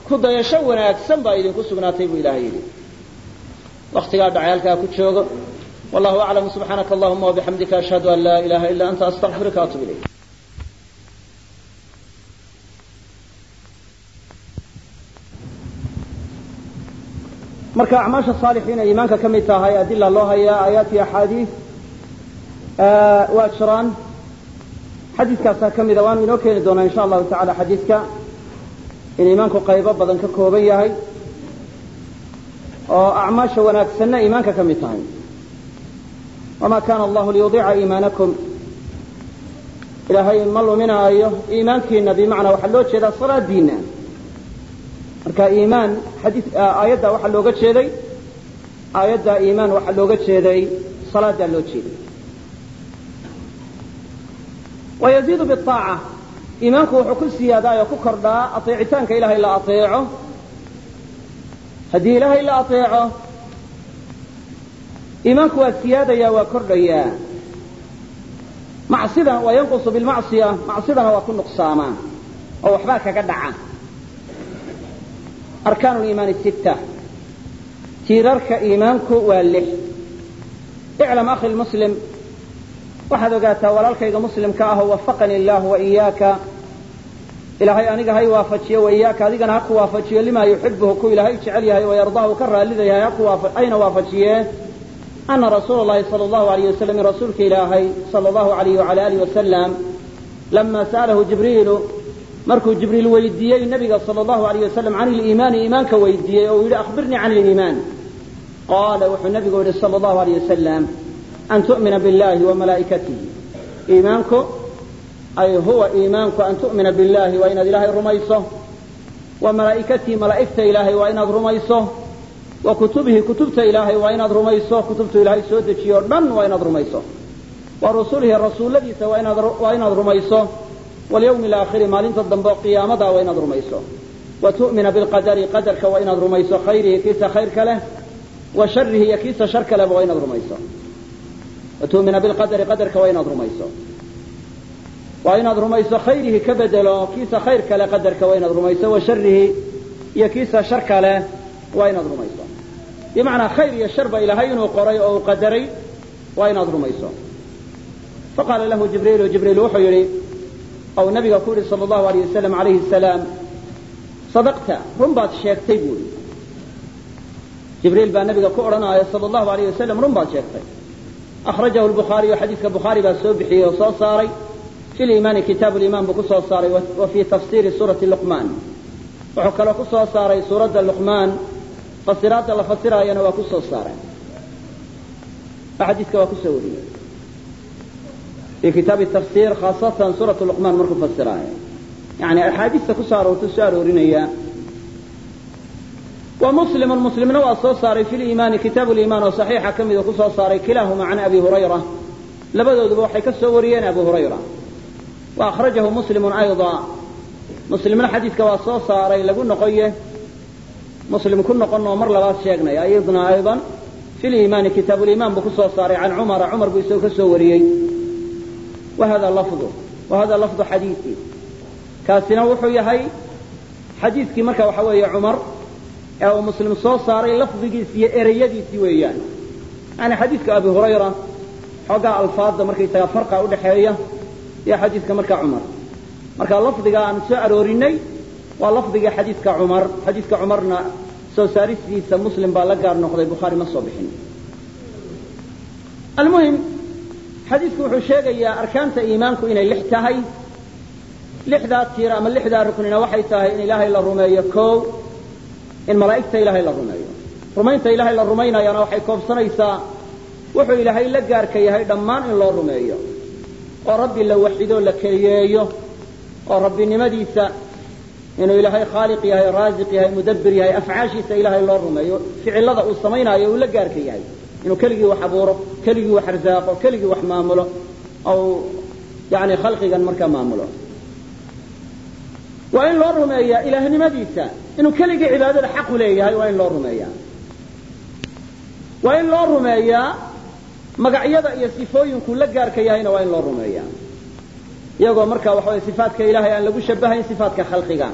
ku dayasho wanaagsan baa idinku sugnaatay buu ilaahay yidhi. Waktigaa dhacay ku joogo. Wallahu aclam subxaanaka allahuma wabixamdika ashhadu an laa ilaha illa anta astaqfiruka atub ilayk marka acmaasha saalixiin ay iimaanka ka mid tahay adila loo hayaa aayaat iyo axaadiis waa jiraan. Xadiiskaasaa ka mida waanu inoo keeni doonaa insha allahu tacala xadiiska in iimaanku qaybo badan ka kooban yahay oo acmaasha wanaagsanna iimaanka ka mid tahay. Wamaa kaana allahu liyudiica iimaanakum? Ilaahay ma luminaayo iimaankiina bimacnaa waxaa loo jeedaa salaadiina marka iimaan xadii aayadda waxaa looga jeeday aayadda iimaan waxaa looga jeeday salaadaa loo jeeday. Wayaziidu biaaca iimaanku wuxuu ku siyaadaa oo ku kordhaa ateecitaanka ilaahay la ateeco. Haddii ilaahay la ateeco iimaanku waa siyaadaya waa kordhayaa macsida waa bilmacsiya. Macsidana waa ku nuqsaamaa oo waxbaa kaga dhaca arkaan liimaani sitta tiirarka iimaanku waa lix. Iclam akhi lmuslim waxaad ogaataa walaalkayga muslimka ahoo wafaqani illahu waiyaaka ilaahay aniga hay waafajiyo waiyaaka adigana ha waafajiyo limaa yuxibuhu ku ilaahay jecel yahay wayardaahu ka raallida yahay hayna waafajiye ana rasuula llahi sala allahu alayh wasalam rasuulka ilaahay sala allahu alayh wala alih wasalam lama sa'alahu jibriilu markuu jibriil weydiiyey nabiga sala allahu alayh wasalam can iliimaani iimaanka weydiiyey oo uu yidhi akhbirnii can iliimaan qaala wuxuu nabigu yihi sala allahu alayh wasalam an tu'mina billahi wa malaa'ikatihi. Iimaanku ay huwa iimaanku an tu'mina billahi waa inaad ilaahay rumayso. Wa malaa'ikatihi malaa'igta ilaahay waa inaad rumayso. Wa kutubihi kutubta ilaahay waa inaad rumayso. Kutubtu ilaahay soo dejiye o dhan waa inaad rumayso. Wa rusulihi rasuulladiisa waa inaad rumayso walyawmi alaakhiri maalinta dambe qiyaamada waa inaad rumayso wa tu'mina bilqadari qadarka waa inaad rumayso khayrihi kiisa khayrka leh wa sharihi iyo kiisa sharka lehba waa inaad rumayso wa tu'mina bilqadari qadarka waa inaad rumayso waa inaad rumayso khayrihi ka bedelo kiisa khayrka leh qadarka waa inaad rumayso wa sharihi iyo kiisa sharka leh waa inaad rumayso bimacnaa khayr iyo sharba ilaahay inuu qoray oo uu qadaray waa inaad rumayso faqaala lahu jibriilu jibriil wuxuu yidhi ou nabiga ku yihi sala allahu alayh wasalam alayhi salaam sadaqta. Run baad sheegtay buu yidhi. Jibriil baa nabiga ku odhanaya sala allahu alayh wasalam run baad sheegtay. Akhrajahu lbukhaariyu xadiidka bukhaari baa soo bixiyey oo soo saaray. Fi liimaani kitaabu liimaan buu ku soo saaray wa fii tafsiiri suurati luqmaan. Wuxuu kaloo ku soo saaray suuradda luqmaan fasiraadda la fasiraayana waa ku soo saaray. Xadiidka waa ku soo wariyey fi kitaabi tafsir khaasatan suuratu luqmaan markuu fasiraayo yani axaadiista ku soo soo aroorinaya wa muslimun muslimna waa soo saaray fi liimaani kitaabu liimaan oo saxiixa ka mida ku saaray kilaahuma can abi hurayra labadooduba waxay ka soo wariyeen abu hurayra wa akhrajahu muslimun ayضa muslimna xadiidka waa soo saaray lagu noqoye muslim ku noqon oo mar labaad sheegnay ayadna ayضa fi liimaani kitaabu liimaan buu ku saaray can cumara cumar buu isagoo ka soo wariyey wahada lafdu wahada lafdu xadiidi kaasina wuxuu yahay xadiidkii marka waxa weeye cumar ee uu muslim soo saaray lafdigiisi iyo ereyadiisii weeyaan. Yani xadiidka abi hurayra xoogaa alfaadda markaysaga farqa udhaxeeya iyo xadiidka marka cumar. Marka lafdiga aan soo aroorinay waa lafdigii xadiidka cumar. Xadiidka cumarna soo saaristiisa muslim baa la gaar noqday xadiidku wuxuu sheegayaa arkaanta iimaanku inay lix tahay. Lixdaa tiir ama lixdaa ruknina waxay tahay in ilaahay la rumeeyo kow in malaa'igta ilaahay la rumeeyo. Rumaynta ilaahay la rumaynayana waxay koobsanaysaa wuxuu ilaahay la gaarka yahay dhammaan in loo rumeeyo. Oo rabbi la waxido la keliyeeyo. Oo rabbinimadiisa inuu ilaahay khaaliq yahay raasiq yahay mudabbir yahay afcaashiisa ilaahay loo rumeeyo. Ficilada uu samaynaayo uu la gaarka yahay inuu keligii wax abuuro keligii wax arsaaqo keligii wax maamulo ou yani khalqigan markaa maamulo. Waa in loo rumeeyaa ilaahnimadiisa. Inuu keligii cibaadada xaqu leeyahay waa in loo rumeeyaa. Waa in loo rumeeyaa magacyada iyo sifooyinkuu la gaarka yahayna waa in loo rumeeyaa. Iyagoo marka waxa way sifaatka ilahay aan lagu shabahayn sifaatka khalqiga.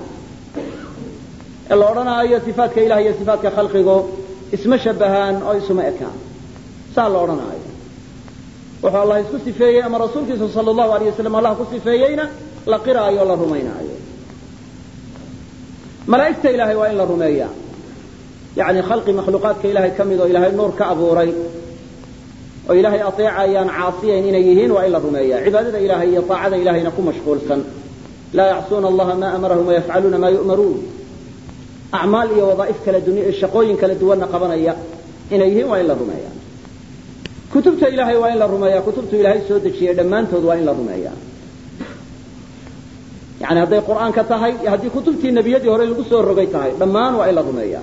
Ee la odhanaayo sifaatka ilahay iyo sifaatka khalqigu isma shabahaan oo isuma ekaan saa la odhanaayo. Wuxuu allah isku sifeeyey ama rasuulkiisu sala allahu alayh wasalam allah ku sifeeyeyna la qiraayo la rumaynaayo. Malaa'igta ilahay waa in la rumeeyaa. Yani khalqi makhluuqaadka ilahay ka mid oo ilahay nuur ka abuuray oo ilaahay ateecayaan caasiyayn inay yihiin waa in la rumeeyaa. Cibaadada ilahay iyo taacada ilahayna ku mashquulsan. Laa yacsuuna allaha ma amarahum wayafcaluuna maa yu'maruun. Acmaal iyo wadaa'if kala shaqooyin kala duwanna qabanaya. Inay yihiin waa in la rumeeya kutubta ilaahay waa in la rumeeya kutubtu ilaahay soo dejiyey dhammaantood waa in la rumeeya yani hadday qur'aanka tahay haddii kutubtii nebiyadii hore lagu soo rogay tahay dhammaan waa in la rumeeya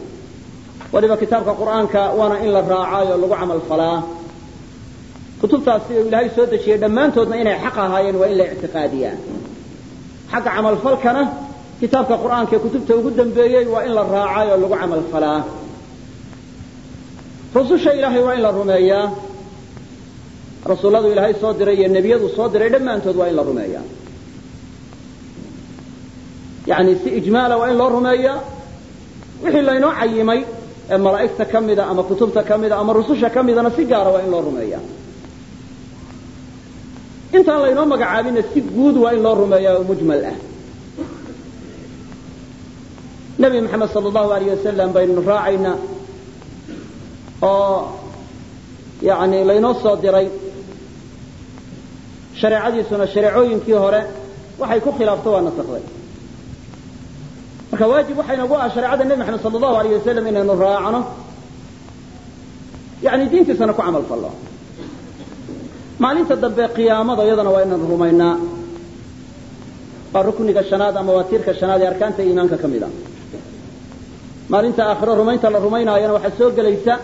waliba kitaabka qur'aanka waana in la raacaayo lagu camal falaa. Kutubtaasi uu ilaahay soo dejiyey dhammaantoodna inay xaq ahaayeen waa in la ictiqaadiyaa xagga camalfalkana kitaabka qur'aanka ee kutubta ugu dambeeyey waa in la raacay oo lagu camal falaa. Rususha ilaahay waa in la rumeeyaa rasuulladu ilaahay soo diray iyo nebiyadu soo diray dhammaantood waa in la rumeeyaa yani si ijmaala waa in loo rumeeyaa wixii laynoo cayimay ee malaa'igta ka mida ama kutubta ka mida ama rususha ka midana si gaara waa in loo rumeeyaa intaan laynoo magacaabina si guud waa in loo rumeeyaa oo mujmal ah. Nebi maxamed sal allahu alayh wasalam baynu raacaynaa oo yani laynoo soo diray shareecadiisuna shareecooyinkii hore waxay ku khilaafto waa nasakday marka waajib waxaa inagu ah shareecada nebi maxamed sal allahu alayh wasalam inaynu raacno. Yani diintiisana ku camal fallo. Maalinta dambe qiyaamada iyadana waa inaynu rumaynaa. Waa rukniga shanaad ama waa tiirka shanaad ee arkaanta iimaanka ka mid a maalinta aakhiro rumaynta la rumaynaayana waxaa soo gelaysa